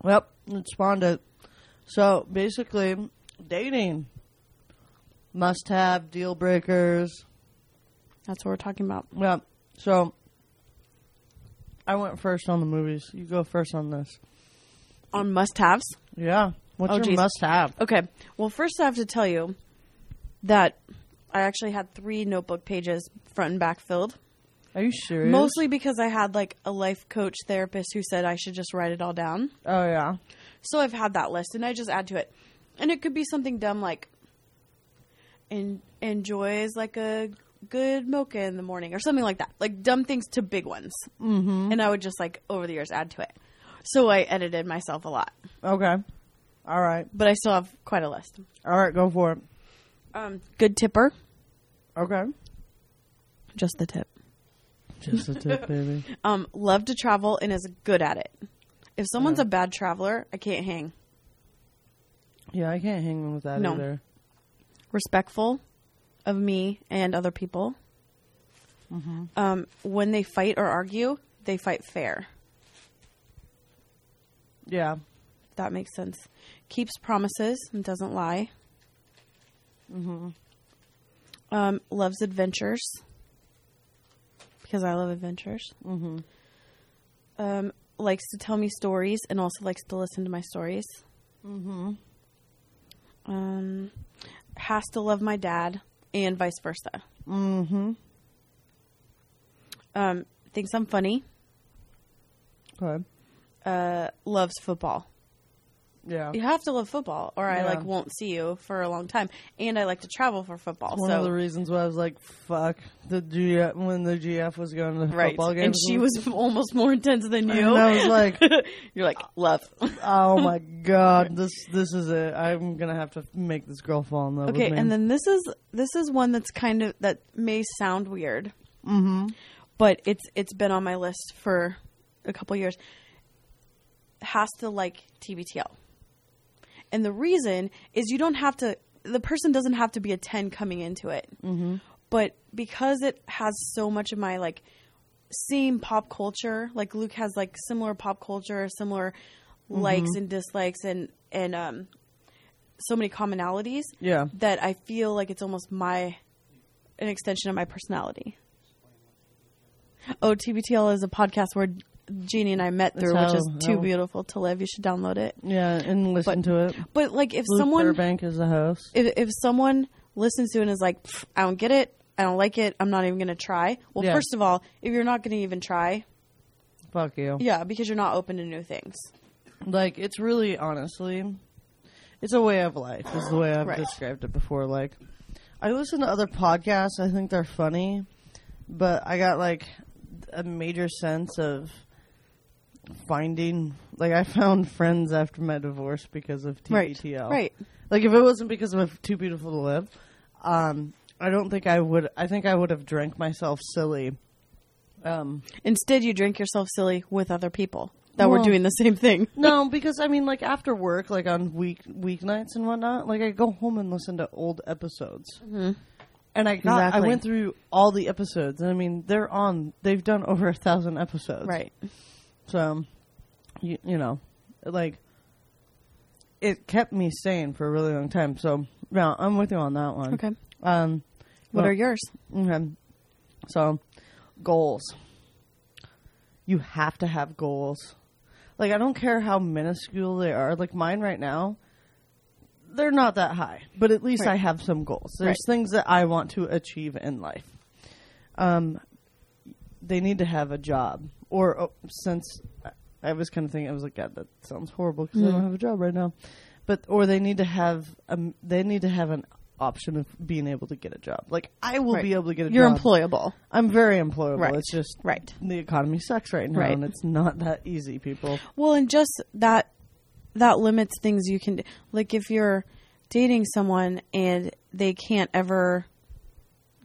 [SPEAKER 1] Yep, it spawned it. So basically, dating must have deal breakers.
[SPEAKER 2] That's what we're talking about.
[SPEAKER 1] Yeah. So I went first on the movies. You go first on this.
[SPEAKER 2] On must haves.
[SPEAKER 1] Yeah. What's
[SPEAKER 2] Oh,
[SPEAKER 1] your
[SPEAKER 2] geez.
[SPEAKER 1] must have?
[SPEAKER 2] Okay. Well, first I have to tell you that I actually had three notebook pages front and back filled.
[SPEAKER 1] Are you serious?
[SPEAKER 2] Mostly because I had like a life coach therapist who said I should just write it all down.
[SPEAKER 1] Oh yeah.
[SPEAKER 2] So I've had that list and I just add to it. And it could be something dumb like en- enjoys like a good mocha in the morning or something like that. Like dumb things to big ones. Mm-hmm. And I would just like over the years add to it. So I edited myself a lot.
[SPEAKER 1] Okay. All right.
[SPEAKER 2] but I still have quite a list.
[SPEAKER 1] All right, go for it.
[SPEAKER 2] Um, good tipper,
[SPEAKER 1] Okay.
[SPEAKER 2] just the tip.
[SPEAKER 1] Just a tip, baby.
[SPEAKER 2] Um, love to travel and is good at it. If someone's a bad traveler, I can't hang.
[SPEAKER 1] Yeah, I can't hang with that
[SPEAKER 2] No.
[SPEAKER 1] either.
[SPEAKER 2] Respectful of me and other people. Um, when they fight or argue, they fight fair.
[SPEAKER 1] Yeah.
[SPEAKER 2] If that makes sense. Keeps promises and doesn't lie. Um, loves adventures because I love adventures.
[SPEAKER 1] Mm-hmm.
[SPEAKER 2] Um, likes to tell me stories and also likes to listen to my stories.
[SPEAKER 1] Mm-hmm.
[SPEAKER 2] Um, has to love my dad and vice versa.
[SPEAKER 1] Mm-hmm.
[SPEAKER 2] Um, thinks I'm funny.
[SPEAKER 1] Okay.
[SPEAKER 2] Uh, loves football.
[SPEAKER 1] Yeah.
[SPEAKER 2] You have to love football, or I
[SPEAKER 1] Yeah.
[SPEAKER 2] like won't see you for a long time. And I like to travel for football.
[SPEAKER 1] One
[SPEAKER 2] so
[SPEAKER 1] of the reasons why I was like, "Fuck," the GF when the GF was going to the
[SPEAKER 2] right,
[SPEAKER 1] football games,
[SPEAKER 2] and she was almost more intense than you.
[SPEAKER 1] And I was like,
[SPEAKER 2] You're like love.
[SPEAKER 1] "Oh my god, this this is it. I'm gonna have to make this girl fall in love
[SPEAKER 2] Okay,
[SPEAKER 1] with me."
[SPEAKER 2] and then this is this is one that's kind of that may sound weird,
[SPEAKER 1] mm-hmm.
[SPEAKER 2] but it's it's been on my list for a couple years. Has to like TBTL, and the reason is you don't have to. The person doesn't have to be a ten coming into it, mm-hmm. but because it has so much of my like same pop culture, like Luke has like similar pop culture, similar likes and dislikes, and and um, so many commonalities
[SPEAKER 1] yeah,
[SPEAKER 2] that I feel like it's almost my an extension of my personality. Oh, TBTL is a podcast where Jeannie and I met through,
[SPEAKER 1] That's
[SPEAKER 2] which is too beautiful to live. You should download it.
[SPEAKER 1] yeah, and listen to it.
[SPEAKER 2] But like, if
[SPEAKER 1] Luke
[SPEAKER 2] someone
[SPEAKER 1] Burbank is the host.
[SPEAKER 2] if if someone listens to it and is like, I don't get it, I don't like it, I'm not even going to try. Well,
[SPEAKER 1] Yeah.
[SPEAKER 2] first of all, if you're not going to even try,
[SPEAKER 1] Fuck you.
[SPEAKER 2] yeah, because you're not open to new things.
[SPEAKER 1] Like it's really honestly, it's a way of life. Is the way I've
[SPEAKER 2] Right.
[SPEAKER 1] described it before. Like I listen to other podcasts. I think they're funny, but I got like a major sense of finding. Like I found friends after my divorce because of TBTL.
[SPEAKER 2] Right.
[SPEAKER 1] Like if it wasn't because of Too Beautiful to Live, um, I don't think I would. I think I would have drank myself silly. Um,
[SPEAKER 2] Instead, you drink yourself silly with other people that were doing the same thing.
[SPEAKER 1] no, because I mean, like after work, like on week weeknights and whatnot, like I go home and listen to old episodes, mm-hmm. and I got
[SPEAKER 2] Exactly.
[SPEAKER 1] I went through all the episodes, and I mean they're on. They've done over a thousand episodes,
[SPEAKER 2] Right.
[SPEAKER 1] So, you you know, like it kept me sane for a really long time. So, yeah, I'm with you on that one.
[SPEAKER 2] Okay.
[SPEAKER 1] Um,
[SPEAKER 2] What
[SPEAKER 1] well,
[SPEAKER 2] are yours?
[SPEAKER 1] Okay. So, goals. You have to have goals. Like, I don't care how minuscule they are. Like, mine right now, they're not that high, but at least
[SPEAKER 2] Right.
[SPEAKER 1] I have some goals. There's
[SPEAKER 2] Right.
[SPEAKER 1] things that I want to achieve in life. Um, they need to have a job. Or, oh, since I- I was kind of thinking, I was like, God, that sounds horrible because I
[SPEAKER 2] Mm.
[SPEAKER 1] don't have a job right now. But, or they need to have, um, they need to have an option of being able to get a job. Like, I will
[SPEAKER 2] Right.
[SPEAKER 1] be able to get a job.
[SPEAKER 2] You're
[SPEAKER 1] job.
[SPEAKER 2] employable.
[SPEAKER 1] I'm very employable.
[SPEAKER 2] Right.
[SPEAKER 1] It's just
[SPEAKER 2] Right.
[SPEAKER 1] the economy sucks right now,
[SPEAKER 2] Right.
[SPEAKER 1] and it's not that easy, people.
[SPEAKER 2] Well, and just that that limits things you can do. Like if you're dating someone and they can't ever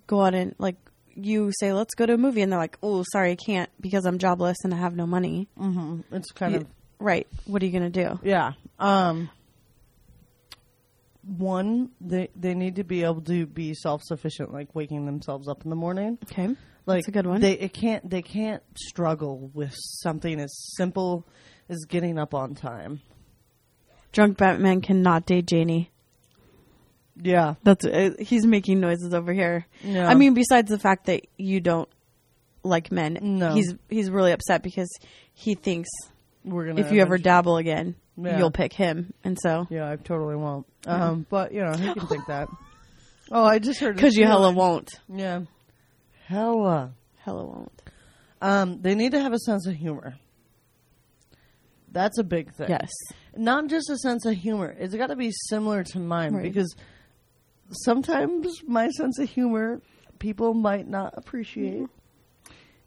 [SPEAKER 2] go out and like you say, "Let's go to a movie," and they're like, "Oh, sorry, I can't because I'm jobless and I have no money."
[SPEAKER 1] Mm-hmm. It's kind
[SPEAKER 2] You-
[SPEAKER 1] of
[SPEAKER 2] right. What are you gonna do?
[SPEAKER 1] yeah. Um, one, they they need to be able to be self sufficient, like waking themselves up in the morning.
[SPEAKER 2] Okay,
[SPEAKER 1] Like
[SPEAKER 2] that's a good one.
[SPEAKER 1] They it can't they can't struggle with something as simple as getting up on time.
[SPEAKER 2] Drunk Batman cannot date Janie.
[SPEAKER 1] Yeah.
[SPEAKER 2] That's uh, he's making noises over here.
[SPEAKER 1] Yeah.
[SPEAKER 2] I mean, besides the fact that you don't like men,
[SPEAKER 1] No.
[SPEAKER 2] he's he's really upset because he thinks
[SPEAKER 1] We're gonna
[SPEAKER 2] if you ever
[SPEAKER 1] eventually-
[SPEAKER 2] dabble again,
[SPEAKER 1] Yeah.
[SPEAKER 2] you'll pick him, and so
[SPEAKER 1] Yeah, I totally won't. Um, but you know, he can think that. Oh, I just heard
[SPEAKER 2] because you
[SPEAKER 1] hella
[SPEAKER 2] hella won't,
[SPEAKER 1] Yeah. Hella.
[SPEAKER 2] hella won't.
[SPEAKER 1] Um, they need to have a sense of humor. That's a big thing.
[SPEAKER 2] Yes,
[SPEAKER 1] Not just a sense of humor. It's got to be similar to mine
[SPEAKER 2] Right.
[SPEAKER 1] because sometimes my sense of humor people might not appreciate.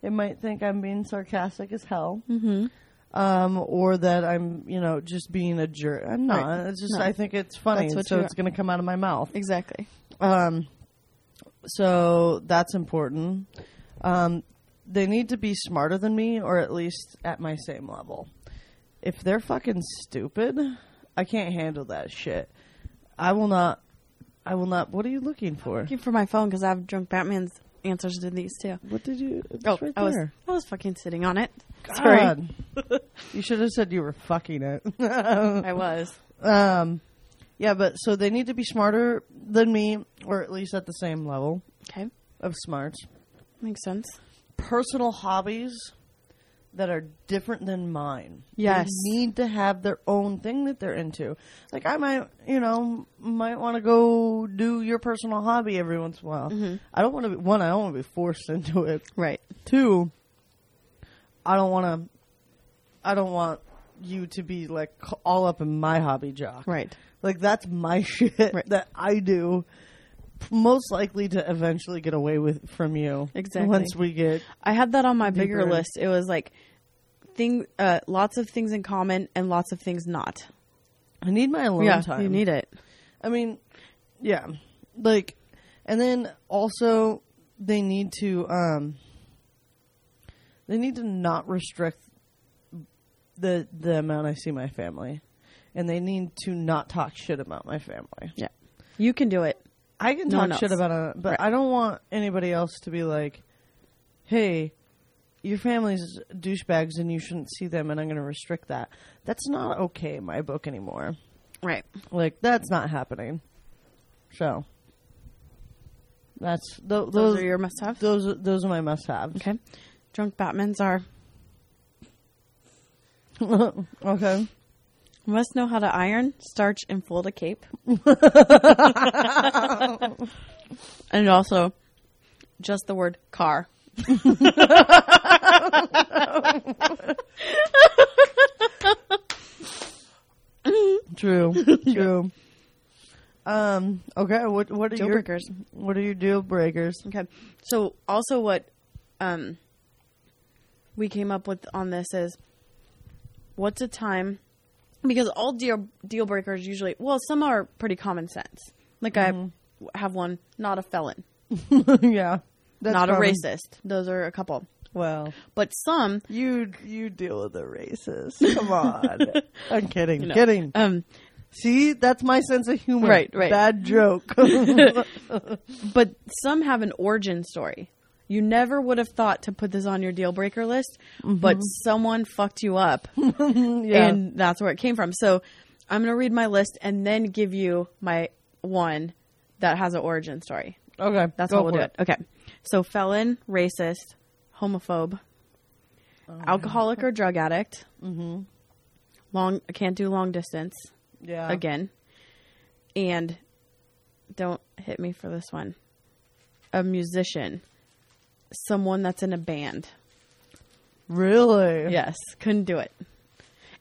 [SPEAKER 1] They might think I'm being sarcastic as hell.
[SPEAKER 2] mm-hmm.
[SPEAKER 1] um, or that I'm, you know, just being a jerk. I'm not.
[SPEAKER 2] Right.
[SPEAKER 1] It's just
[SPEAKER 2] No.
[SPEAKER 1] I think it's funny, so it's going to come out of my mouth.
[SPEAKER 2] Exactly.
[SPEAKER 1] Um, so that's important. Um, they need to be smarter than me, or at least at my same level. If they're fucking stupid, I can't handle that shit. I will not. I will not. What are you looking for?
[SPEAKER 2] Looking for my phone because I have drunk Batman's answers to these too.
[SPEAKER 1] What did you?
[SPEAKER 2] Oh,
[SPEAKER 1] right
[SPEAKER 2] I was
[SPEAKER 1] there.
[SPEAKER 2] I was fucking sitting on it. Sorry,
[SPEAKER 1] you should have said you were fucking it.
[SPEAKER 2] I was.
[SPEAKER 1] um, yeah, but so they need to be smarter than me, or at least at the same level
[SPEAKER 2] Okay,
[SPEAKER 1] of smarts.
[SPEAKER 2] makes sense.
[SPEAKER 1] Personal hobbies that are different than mine.
[SPEAKER 2] Yes.
[SPEAKER 1] They need to have their own thing that they're into. Like I might, you know, might want to go do your personal hobby every once in a while.
[SPEAKER 2] Mm-hmm.
[SPEAKER 1] I don't want to be one. I don't want to be forced into it.
[SPEAKER 2] Right.
[SPEAKER 1] Two, I don't want to. I don't want you to be like all up in my hobby jock.
[SPEAKER 2] Right.
[SPEAKER 1] Like that's my shit
[SPEAKER 2] Right.
[SPEAKER 1] that I do. Most likely to eventually get away with from you.
[SPEAKER 2] Exactly.
[SPEAKER 1] Once we get
[SPEAKER 2] I had that on my bigger list. It was like thing, uh, lots of things in common and lots of things not.
[SPEAKER 1] I need my alone
[SPEAKER 2] yeah,
[SPEAKER 1] time.
[SPEAKER 2] you need it.
[SPEAKER 1] I mean, yeah, like, and then also they need to um they need to not restrict the the amount I see my family, and they need to not talk shit about my family.
[SPEAKER 2] Yeah, you can do it.
[SPEAKER 1] I can
[SPEAKER 2] No
[SPEAKER 1] talk shit about it, but
[SPEAKER 2] Right.
[SPEAKER 1] I don't want anybody else to be like, "Hey, your family's douchebags, and you shouldn't see them," and I'm going to restrict that. That's not okay in my book anymore.
[SPEAKER 2] Right.
[SPEAKER 1] Like that's not happening. So that's th-
[SPEAKER 2] Those,
[SPEAKER 1] those
[SPEAKER 2] are your must-haves.
[SPEAKER 1] those are- those are my must-haves.
[SPEAKER 2] Okay. Drunk Batmans are
[SPEAKER 1] okay.
[SPEAKER 2] Must know how to iron, starch, and fold a cape. and also, just the word car.
[SPEAKER 1] True. True. Um. Okay. What What are
[SPEAKER 2] Deal
[SPEAKER 1] your
[SPEAKER 2] breakers.
[SPEAKER 1] What are your deal breakers?
[SPEAKER 2] Okay. So also what um we came up with on this is what's a time because all deal deal breakers usually well some are pretty common sense. Like I have one not a felon,
[SPEAKER 1] yeah. That's
[SPEAKER 2] not a racist. Those are a couple.
[SPEAKER 1] Well,
[SPEAKER 2] But some
[SPEAKER 1] you you deal with the racist. Come on. I'm kidding.
[SPEAKER 2] know,
[SPEAKER 1] Kidding.
[SPEAKER 2] um
[SPEAKER 1] See, that's my sense of humor.
[SPEAKER 2] Right, right.
[SPEAKER 1] Bad joke.
[SPEAKER 2] but some have an origin story. You never would have thought to put this on your deal breaker list, but someone fucked you up.
[SPEAKER 1] yeah.
[SPEAKER 2] and that's where it came from. So I'm going to read my list and then give you my one that has an origin story.
[SPEAKER 1] okay.
[SPEAKER 2] That's how we'll do it. Okay. So felon, racist, homophobe, alcoholic or drug addict. Mm-hmm. Long, I can't do long distance
[SPEAKER 1] Yeah.
[SPEAKER 2] again. And don't hit me for this one. A musician, someone that's in a band.
[SPEAKER 1] Really?
[SPEAKER 2] Yes, couldn't do it.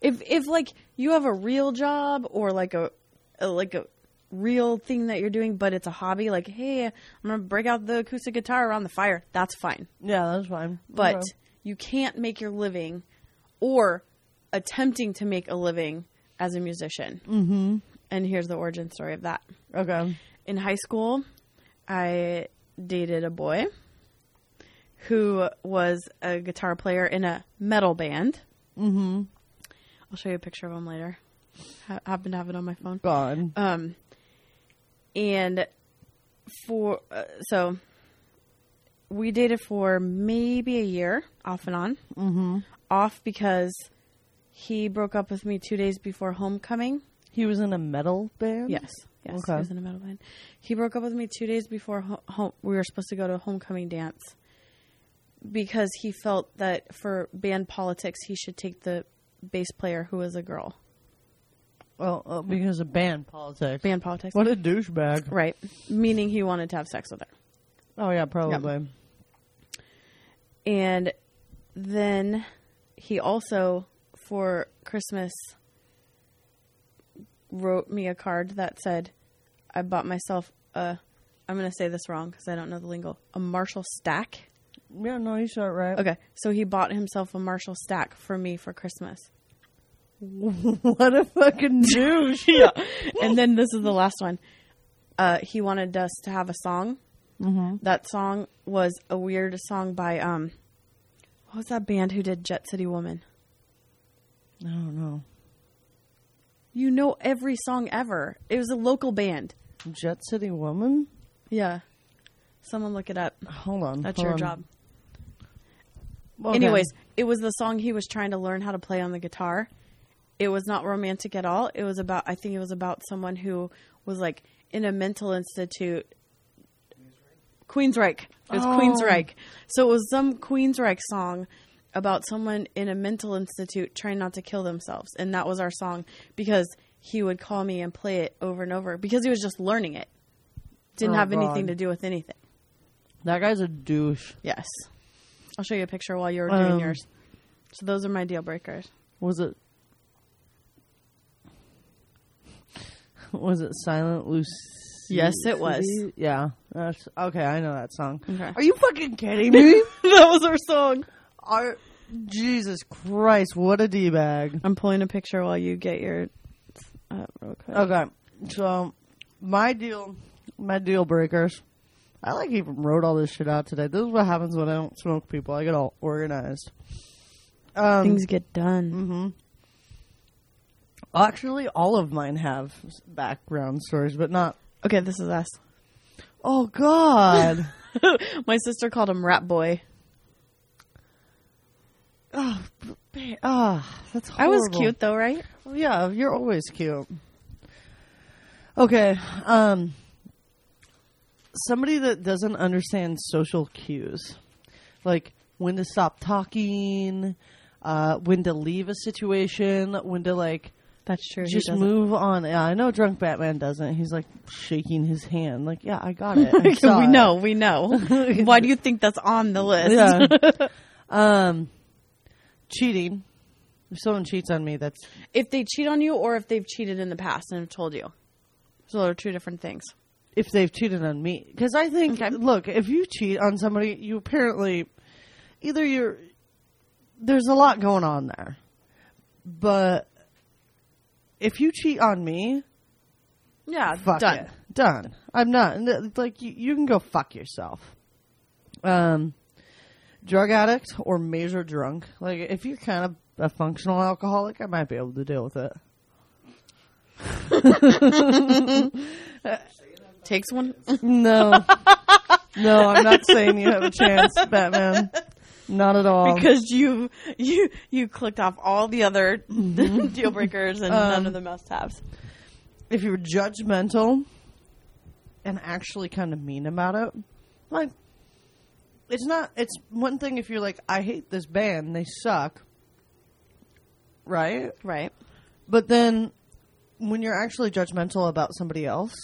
[SPEAKER 2] If if like you have a real job or like a, a like a real thing that you're doing, but it's a hobby, like hey, I'm gonna break out the acoustic guitar around the fire. That's fine,
[SPEAKER 1] Yeah, that's fine.
[SPEAKER 2] but
[SPEAKER 1] Okay.
[SPEAKER 2] you can't make your living or attempting to make a living as a musician. Mm-hmm. And here's the origin story of that.
[SPEAKER 1] okay.
[SPEAKER 2] In high school, I dated a boy who was a guitar player in a metal band. Mm-hmm. I'll show you a picture of him later. Ha- happen to have it on my phone.
[SPEAKER 1] Gone.
[SPEAKER 2] Um, and for uh, so we dated for maybe a year, off and on. Mm-hmm. Off because he broke up with me two days before homecoming.
[SPEAKER 1] He was in a metal band.
[SPEAKER 2] Yes. Yes,
[SPEAKER 1] Okay.
[SPEAKER 2] he was in a metal band. He broke up with me two days before ho- ho- we were supposed to go to a homecoming dance because he felt that for band politics he should take the bass player who was a girl.
[SPEAKER 1] Well, uh, because of band politics.
[SPEAKER 2] Band politics,
[SPEAKER 1] What a douchebag.
[SPEAKER 2] right? Meaning he wanted to have sex with her.
[SPEAKER 1] Oh yeah, probably.
[SPEAKER 2] And then he also, for Christmas, wrote me a card that said, I bought myself a, I'm going to say this wrong because I don't know the lingo, a Marshall stack.
[SPEAKER 1] Yeah, no, you saw it right.
[SPEAKER 2] Okay, so he bought himself a Marshall stack for me for Christmas.
[SPEAKER 1] what a fucking douche.
[SPEAKER 2] yeah. And then this is the last one. Uh, he wanted us to have a song. Mm-hmm. That song was a weird song by um, what was that band who did Jet City Woman?
[SPEAKER 1] I don't know.
[SPEAKER 2] You know every song ever. It was a local band.
[SPEAKER 1] Jet City Woman?
[SPEAKER 2] Yeah. Someone look it up.
[SPEAKER 1] Hold on.
[SPEAKER 2] That's
[SPEAKER 1] hold
[SPEAKER 2] your
[SPEAKER 1] on.
[SPEAKER 2] job.
[SPEAKER 1] Okay.
[SPEAKER 2] Anyways, it was the song he was trying to learn how to play on the guitar. It was not romantic at all. It was about I think it was about someone who was like in a mental institute. Queensryche. It was
[SPEAKER 1] Oh.
[SPEAKER 2] Queensryche. So it was some Queensryche song about someone in a mental institute trying not to kill themselves, and that was our song because he would call me and play it over and over because he was just learning it. Didn't
[SPEAKER 1] Oh,
[SPEAKER 2] have anything to do with anything.
[SPEAKER 1] that guy's a douche.
[SPEAKER 2] Yes. I'll show you a picture while you're doing
[SPEAKER 1] Um,
[SPEAKER 2] yours. So those are my deal breakers.
[SPEAKER 1] Was it? Was it Silent Lucidity?
[SPEAKER 2] Yes, it was.
[SPEAKER 1] Yeah. That's, okay, I know that song.
[SPEAKER 2] Okay.
[SPEAKER 1] Are you fucking kidding me?
[SPEAKER 2] that was our song.
[SPEAKER 1] Are, Jesus Christ, what a D bag.
[SPEAKER 2] I'm pulling a picture while you get your uh, quick.
[SPEAKER 1] Okay, so my deal, my deal breakers. I like even wrote all this shit out today. This is what happens when I don't smoke people. I get all organized. Um,
[SPEAKER 2] Things get done.
[SPEAKER 1] hmm Actually, all of mine have background stories, but not.
[SPEAKER 2] Okay, this is us.
[SPEAKER 1] Oh God!
[SPEAKER 2] My sister called him Rat Boy.
[SPEAKER 1] oh, ah, that's
[SPEAKER 2] I was cute though, right?
[SPEAKER 1] Yeah, you're always cute. Okay, um, somebody that doesn't understand social cues, like when to stop talking, uh, when to leave a situation, when to like
[SPEAKER 2] That's true. he
[SPEAKER 1] just
[SPEAKER 2] doesn't.
[SPEAKER 1] move on. Yeah, I know drunk Batman doesn't. He's like shaking his hand, like, yeah, I got it. I saw
[SPEAKER 2] we
[SPEAKER 1] it."
[SPEAKER 2] know, we know. Why do you think that's on the list?
[SPEAKER 1] Yeah. um, cheating. If someone cheats on me, that's
[SPEAKER 2] if they cheat on you or if they've cheated in the past and have told you. So they're two different things.
[SPEAKER 1] If they've cheated on me. Because I think,
[SPEAKER 2] Okay.
[SPEAKER 1] look, if you cheat on somebody, you apparently either you're there's a lot going on there, but if you cheat on me,
[SPEAKER 2] Yeah,
[SPEAKER 1] fuck
[SPEAKER 2] done.
[SPEAKER 1] it, done. I'm not like you, you can go fuck yourself. Um, drug addict or major drunk. Like if you're kind of a functional alcoholic, I might be able to deal with it.
[SPEAKER 2] Takes one.
[SPEAKER 1] No. no, I'm not saying you have a chance, Batman. Not at all.
[SPEAKER 2] because you you you clicked off all the other mm-hmm. deal breakers and none of the um, must haves.
[SPEAKER 1] if you're judgmental and actually kind of mean about it, like, it's not, it's one thing if you're like, I hate this band, they suck. Right?
[SPEAKER 2] Right.
[SPEAKER 1] But then when you're actually judgmental about somebody else,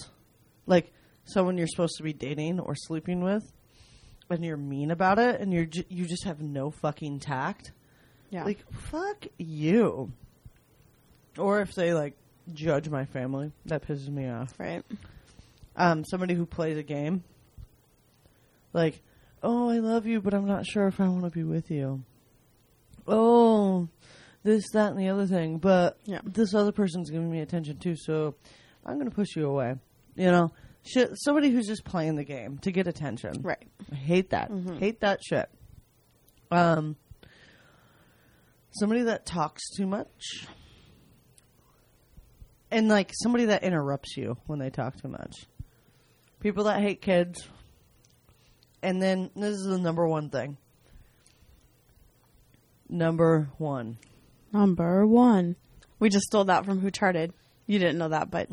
[SPEAKER 1] like someone you're supposed to be dating or sleeping with, and you're mean about it, and you're ju- you just have no fucking tact,
[SPEAKER 2] Yeah.
[SPEAKER 1] like fuck you. Or if they like judge my family, that pisses me off.
[SPEAKER 2] right.
[SPEAKER 1] Um, somebody who plays a game, like, oh, I love you, but I'm not sure if I want to be with you. Oh, this, that, and the other thing, but
[SPEAKER 2] Yeah.
[SPEAKER 1] this other person's giving me attention too, so I'm gonna push you away. You know, shit. Somebody who's just playing the game to get attention.
[SPEAKER 2] Right.
[SPEAKER 1] I hate that. Hate that shit. Um, somebody that talks too much, and like somebody that interrupts you when they talk too much. People that hate kids, and then this is the number one thing. Number one,
[SPEAKER 2] Number one. We just stole that from Who Charted. You didn't know that, but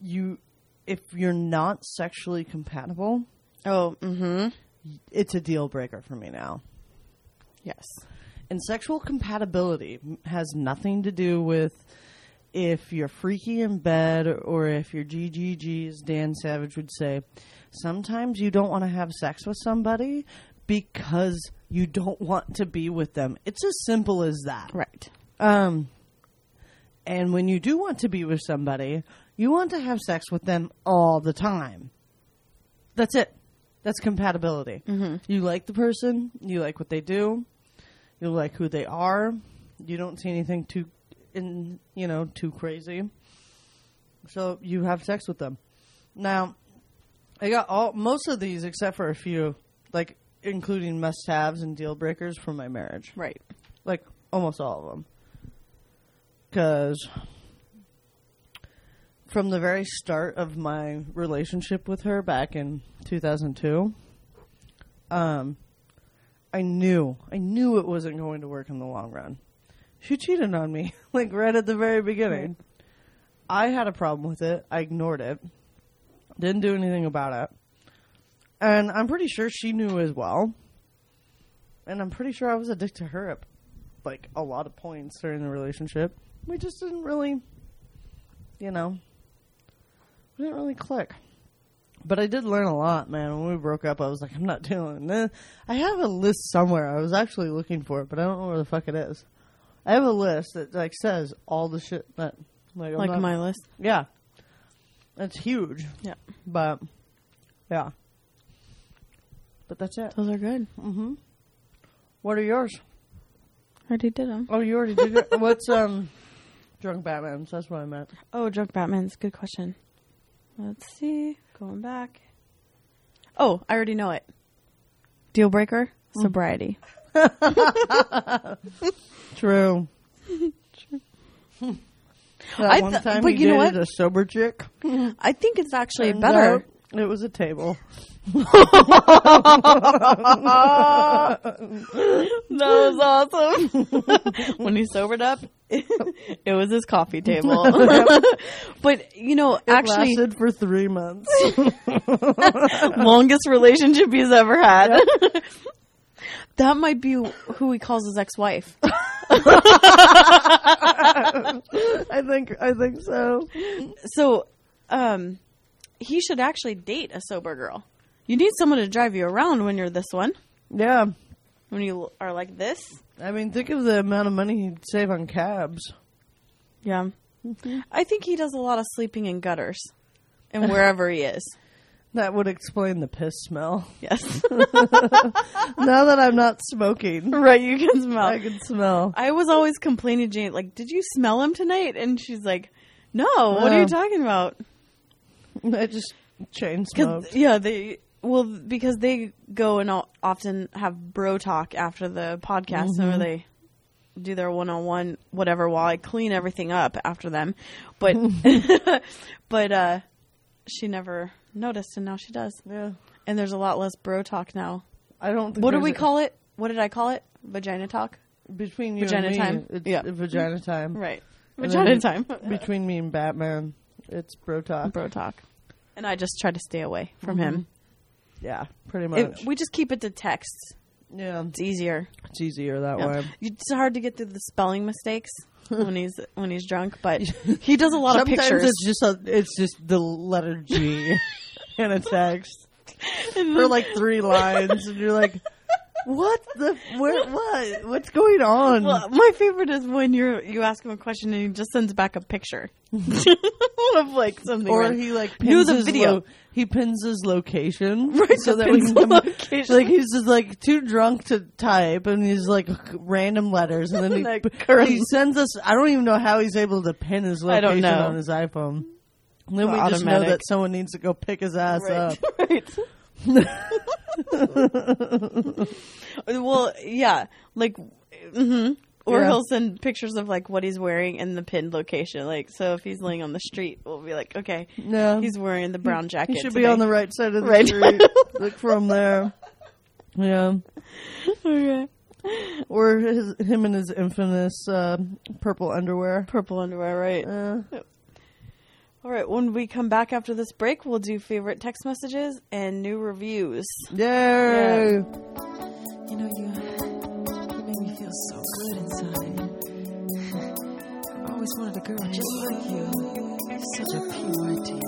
[SPEAKER 1] you, if you're not sexually compatible,
[SPEAKER 2] oh, mm-hmm.
[SPEAKER 1] it's a deal breaker for me now.
[SPEAKER 2] Yes.
[SPEAKER 1] And sexual compatibility has nothing to do with if you're freaky in bed or if you're GGG, as Dan Savage would say. Sometimes you don't want to have sex with somebody because you don't want to be with them. It's as simple as that.
[SPEAKER 2] Right.
[SPEAKER 1] Um, and when you do want to be with somebody, you want to have sex with them all the time. That's it. That's compatibility. Mm-hmm. You like the person, you like what they do, you like who they are. You don't see anything too, in you know, too crazy. So you have sex with them. Now, I got all most of these except for a few, like including must-haves and deal breakers from my marriage.
[SPEAKER 2] Right.
[SPEAKER 1] Like almost all of them. Because from the very start of my relationship with her back in 2002, um, I knew, I knew it wasn't going to work in the long run. She cheated on me, like right at the very beginning. I had a problem with it. I ignored it. Didn't do anything about it. And I'm pretty sure she knew as well. And I'm pretty sure I was a dick to her at like a lot of points during the relationship. We just didn't really, you know, we didn't really click. But I did learn a lot, man. When we broke up, I was like, I'm not doing this. I have a list somewhere. I was actually looking for it, but I don't know where the fuck it is. I have a list that like says all the shit that like, I'm
[SPEAKER 2] Like
[SPEAKER 1] not-
[SPEAKER 2] my list.
[SPEAKER 1] yeah, it's huge.
[SPEAKER 2] Yeah.
[SPEAKER 1] But yeah, but that's it.
[SPEAKER 2] Those are good.
[SPEAKER 1] Mm-hmm. What are yours?
[SPEAKER 2] I already did them.
[SPEAKER 1] Oh, you already did it. What's um, drunk Batman's? That's what I meant.
[SPEAKER 2] Oh, drunk Batman's good question. Let's see. Going back. Oh, I already know it. Deal breaker, hmm. sobriety.
[SPEAKER 1] True. That
[SPEAKER 2] I
[SPEAKER 1] one
[SPEAKER 2] th-
[SPEAKER 1] time
[SPEAKER 2] but
[SPEAKER 1] you,
[SPEAKER 2] you know what?
[SPEAKER 1] a sober chick.
[SPEAKER 2] I think it's actually better.
[SPEAKER 1] out It was a table.
[SPEAKER 2] That was awesome. when he sobered up, it was his coffee table. but you know,
[SPEAKER 1] It
[SPEAKER 2] actually,
[SPEAKER 1] lasted for three months.
[SPEAKER 2] longest relationship he's ever had. that might be who he calls his ex-wife.
[SPEAKER 1] I think. I think so.
[SPEAKER 2] So, um, he should actually date a sober girl. You need someone to drive you around when you're this one.
[SPEAKER 1] Yeah.
[SPEAKER 2] When you are like this.
[SPEAKER 1] I mean, think of the amount of money he'd save on cabs.
[SPEAKER 2] Yeah. Mm-hmm. I think he does a lot of sleeping in gutters and wherever he is.
[SPEAKER 1] That would explain the piss smell.
[SPEAKER 2] Yes.
[SPEAKER 1] now that I'm not smoking,
[SPEAKER 2] right, you can smell.
[SPEAKER 1] I can smell.
[SPEAKER 2] I was always complaining to Jane, like, did you smell him tonight? And she's like, no, what are you talking about?
[SPEAKER 1] I just chain smoked.
[SPEAKER 2] yeah, they, well, because they go and often have bro talk after the podcast
[SPEAKER 1] Mm-hmm.
[SPEAKER 2] where they do their one on one, whatever, while I clean everything up after them. But, but, uh, she never noticed and now she does.
[SPEAKER 1] Yeah.
[SPEAKER 2] And there's a lot less bro talk now.
[SPEAKER 1] I don't. Think
[SPEAKER 2] What do we
[SPEAKER 1] a-
[SPEAKER 2] call it? What did I call it? Vagina talk?
[SPEAKER 1] between you
[SPEAKER 2] Vagina
[SPEAKER 1] and me?
[SPEAKER 2] time?
[SPEAKER 1] It's
[SPEAKER 2] Yeah.
[SPEAKER 1] vagina time.
[SPEAKER 2] Right. Vagina time.
[SPEAKER 1] between me and Batman, it's bro talk.
[SPEAKER 2] bro talk. And I just try to stay away from him.
[SPEAKER 1] Yeah, pretty much.
[SPEAKER 2] It, we just keep it to texts.
[SPEAKER 1] yeah,
[SPEAKER 2] It's easier.
[SPEAKER 1] it's easier that
[SPEAKER 2] Yeah.
[SPEAKER 1] way.
[SPEAKER 2] It's hard to get through the spelling mistakes when he's when he's drunk, but he does a lot
[SPEAKER 1] Sometimes
[SPEAKER 2] of pictures.
[SPEAKER 1] it's just a, it's just the letter G in a text for like three lines, and you're like, "What the? Where? What? What's going on?"
[SPEAKER 2] well, my favorite is when you're you ask him a question and he just sends back a picture of like something.
[SPEAKER 1] or he like
[SPEAKER 2] Knew
[SPEAKER 1] pins
[SPEAKER 2] the
[SPEAKER 1] his
[SPEAKER 2] video.
[SPEAKER 1] lo- he pins his location
[SPEAKER 2] Right,
[SPEAKER 1] so that we can come,
[SPEAKER 2] location.
[SPEAKER 1] like he's just like too drunk to type and he's like random letters and then he,
[SPEAKER 2] Like,
[SPEAKER 1] he sends us I don't even know how he's able to pin his
[SPEAKER 2] I don't
[SPEAKER 1] location
[SPEAKER 2] know.
[SPEAKER 1] on his iPhone and then we
[SPEAKER 2] Well,
[SPEAKER 1] just know that someone needs to go pick his ass up
[SPEAKER 2] right. well, yeah, like, hmm or
[SPEAKER 1] Yeah.
[SPEAKER 2] he'll send pictures of like what he's wearing and the pinned location. Like, so if he's laying on the street, we'll be like, okay,
[SPEAKER 1] no
[SPEAKER 2] he's wearing the brown jacket.
[SPEAKER 1] he should be on the right side of the
[SPEAKER 2] Right.
[SPEAKER 1] street look from there yeah
[SPEAKER 2] okay.
[SPEAKER 1] or his, him and his infamous uh, purple underwear
[SPEAKER 2] purple underwear, right?
[SPEAKER 1] uh,
[SPEAKER 2] All right. When we come back after this break, we'll do favorite text messages and new reviews.
[SPEAKER 1] yay
[SPEAKER 5] You know, you, you make me feel so good inside. I've always wanted a girl just like you. Such a purity.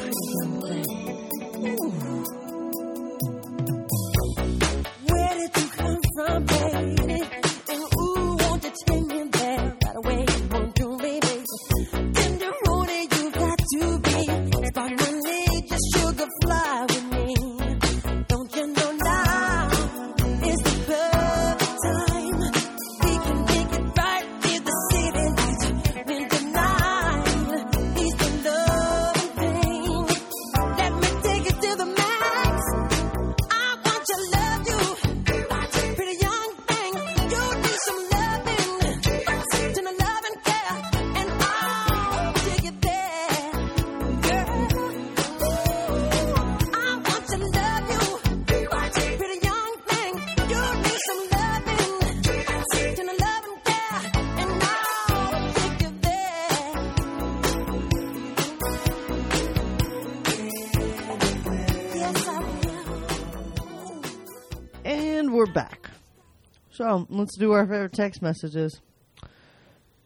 [SPEAKER 5] Pretty young thing. Where
[SPEAKER 1] So let's do our favorite text messages.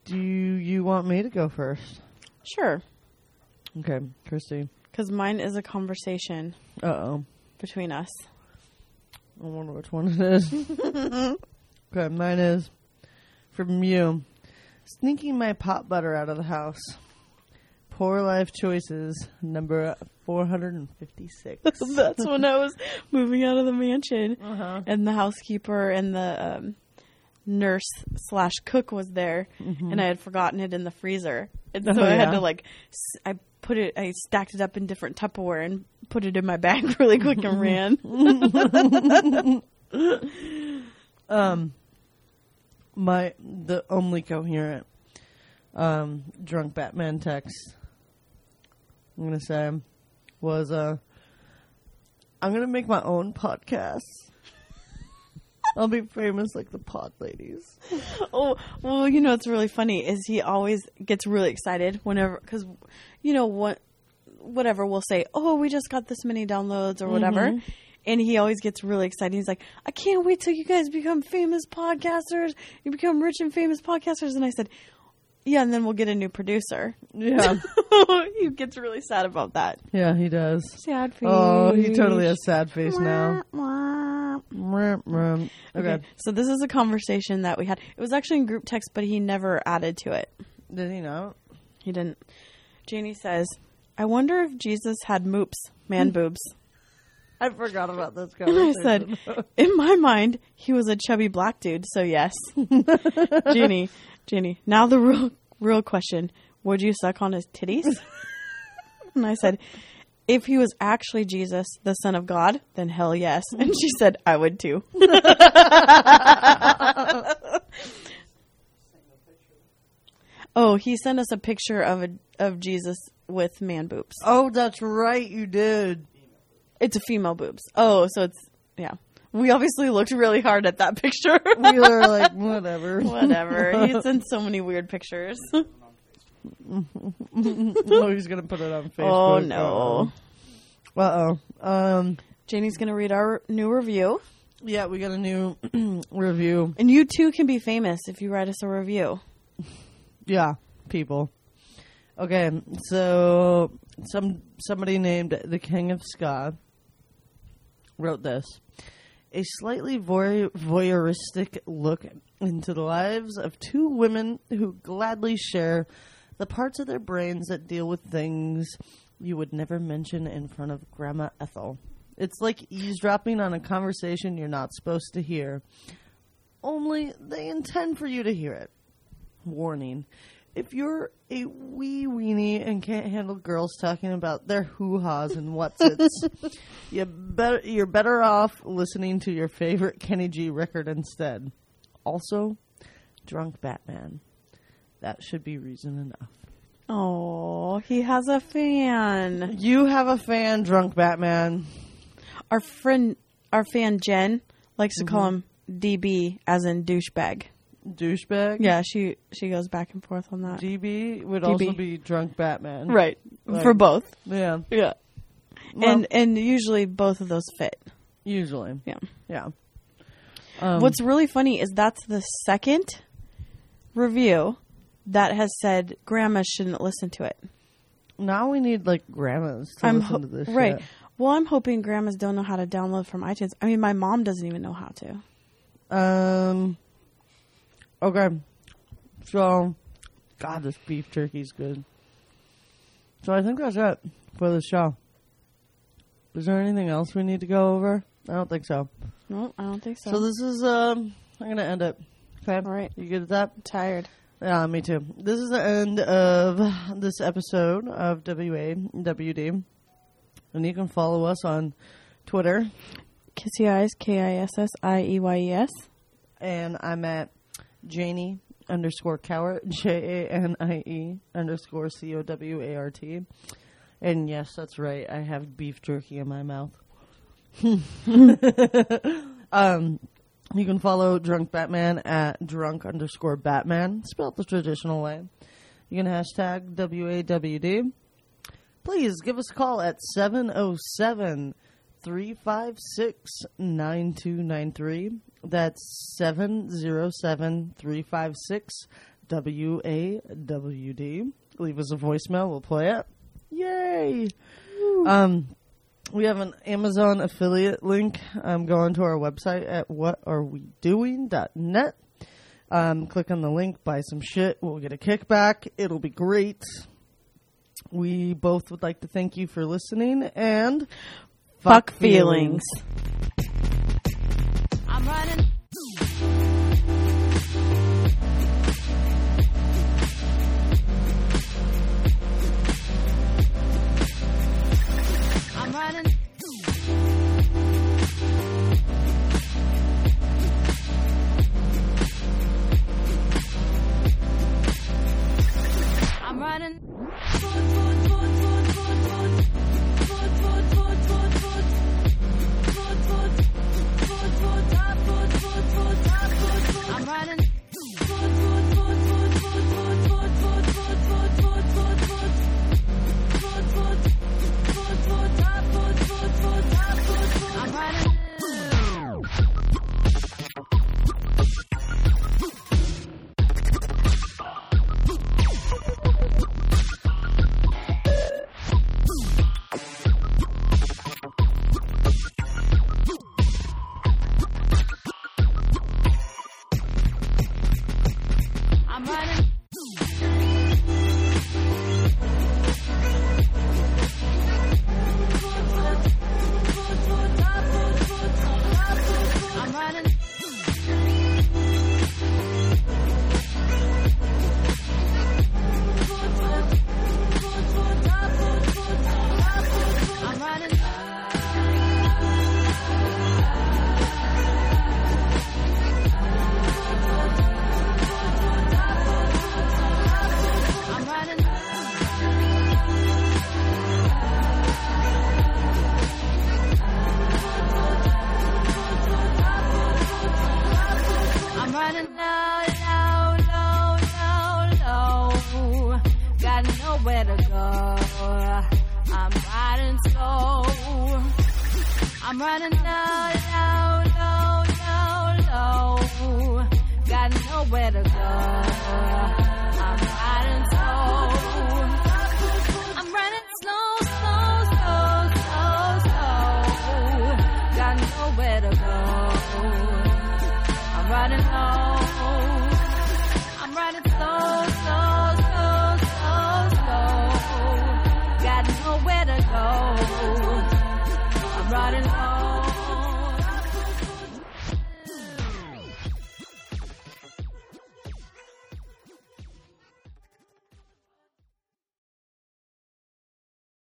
[SPEAKER 1] Do you want me to go first?
[SPEAKER 2] Sure.
[SPEAKER 1] Okay, Christy.
[SPEAKER 2] Because mine is a conversation
[SPEAKER 1] Uh oh.
[SPEAKER 2] between us.
[SPEAKER 1] I wonder which one it is. okay, mine is from you. Sneaking my pot butter out of the house. Poor life choices, number 456.
[SPEAKER 2] That's when I was moving out of the mansion,
[SPEAKER 1] Uh-huh.
[SPEAKER 2] and the housekeeper and the um, nurse slash cook was there, and I had forgotten it in the freezer, and so
[SPEAKER 1] Mm-hmm. Oh,
[SPEAKER 2] I had to like, I put it, I stacked it up in different Tupperware and put it in my bag really quick and ran.
[SPEAKER 1] um, my the only coherent um, drunk Batman text I'm gonna say was uh, I'm gonna make my own podcast. I'll be famous like the pod ladies.
[SPEAKER 2] oh, well, you know what's really funny is he always gets really excited whenever, because, you know, what, whatever we'll say, oh, we just got this many downloads or whatever. And he always gets really excited. He's like, I can't wait till you guys become famous podcasters. You become rich and famous podcasters. And I said, yeah, and then we'll get a new producer.
[SPEAKER 1] Yeah,
[SPEAKER 2] he gets really sad about that.
[SPEAKER 1] yeah, he does.
[SPEAKER 2] Sad face.
[SPEAKER 1] Oh, he totally has sad face now.
[SPEAKER 2] Wah, wah.
[SPEAKER 1] Mwah, mwah. Okay.
[SPEAKER 2] Okay, so this is a conversation that we had. It was actually in group text, but he never added to it.
[SPEAKER 1] Did he know?
[SPEAKER 2] He didn't. Janie says, I wonder if Jesus had moops, man boobs.
[SPEAKER 1] I forgot about this
[SPEAKER 2] I said, in my mind, he was a chubby black dude, so yes. Janie, Janie, now the real, real question would you suck on his titties? and I said, if he was actually Jesus, the Son of God, then hell yes. And she said, I would too. oh, he sent us a picture of a, of Jesus with man boobs.
[SPEAKER 1] oh, that's right, you did.
[SPEAKER 2] It's a female boobs. Oh, so it's yeah. We obviously looked really hard at that picture.
[SPEAKER 1] We were like, whatever.
[SPEAKER 2] Whatever. He sent so many weird pictures.
[SPEAKER 1] oh, he's gonna put it on Facebook.
[SPEAKER 2] oh no.
[SPEAKER 1] Uh oh. Um.
[SPEAKER 2] Janie's gonna read our new review.
[SPEAKER 1] Yeah, we got a new review.
[SPEAKER 2] And you too can be famous if you write us a review.
[SPEAKER 1] Yeah, people. Okay, so some somebody named the King of Ska wrote this. A slightly voy- voyeuristic look into the lives of two women who gladly share the parts of their brains that deal with things you would never mention in front of Grandma Ethel. It's like eavesdropping on a conversation you're not supposed to hear. Only they intend for you to hear it. Warning. If you're a wee weenie and can't handle girls talking about their hoo-haws and what's its, you better, you're better off listening to your favorite Kenny G record instead. Also, Drunk Batman. That should be reason enough.
[SPEAKER 2] Oh, he has a fan.
[SPEAKER 1] You have a fan, Drunk Batman.
[SPEAKER 2] Our friend, our fan Jen likes to call mm-hmm. him DB, as in douchebag.
[SPEAKER 1] Douchebag.
[SPEAKER 2] Yeah, she she goes back and forth on that.
[SPEAKER 1] DB would
[SPEAKER 2] DB.
[SPEAKER 1] also be Drunk Batman.
[SPEAKER 2] right
[SPEAKER 1] Like-
[SPEAKER 2] for both.
[SPEAKER 1] Yeah.
[SPEAKER 2] Yeah,
[SPEAKER 1] Well,
[SPEAKER 2] and and usually both of those fit.
[SPEAKER 1] usually.
[SPEAKER 2] Yeah.
[SPEAKER 1] Yeah. Um,
[SPEAKER 2] What's really funny is that's the second review that has said grandma shouldn't listen to it.
[SPEAKER 1] now we need like grandmas to
[SPEAKER 2] I'm
[SPEAKER 1] listen to this.
[SPEAKER 2] right.
[SPEAKER 1] shit.
[SPEAKER 2] Well, I'm hoping grandmas don't know how to download from iTunes. I mean, my mom doesn't even know how to.
[SPEAKER 1] Um. Okay. So, God, this beef jerky's good. So I think that's it for the show. Is there anything else we need to go over? I don't think so.
[SPEAKER 2] No, I don't think so.
[SPEAKER 1] So this is um. I'm gonna end it. Okay.
[SPEAKER 2] All right.
[SPEAKER 1] You good at that?
[SPEAKER 2] tired.
[SPEAKER 1] Yeah, me too. This is the end of this episode of WAWD. And you can follow us on Twitter.
[SPEAKER 2] Kissy eyes, K I S S I E Y E S.
[SPEAKER 1] And I'm at Janie underscore Cowart, J A N I E underscore C O W A R T. And yes, that's right. I have beef jerky in my mouth. um, you can follow Drunk Batman at drunk underscore Batman, spelled the traditional way. You can hashtag WAWD. Please give us a call at 707 356 9293. That's 707 356 WAWD. Leave us a voicemail. We'll play it. Yay! Um, we have an Amazon affiliate link. Um, go onto our website at whatarewedoing.net. Um, click on the link, buy some shit. We'll get a kickback. It'll be great. We both would like to thank you for listening and
[SPEAKER 2] Fuck feelings.
[SPEAKER 6] I'm running.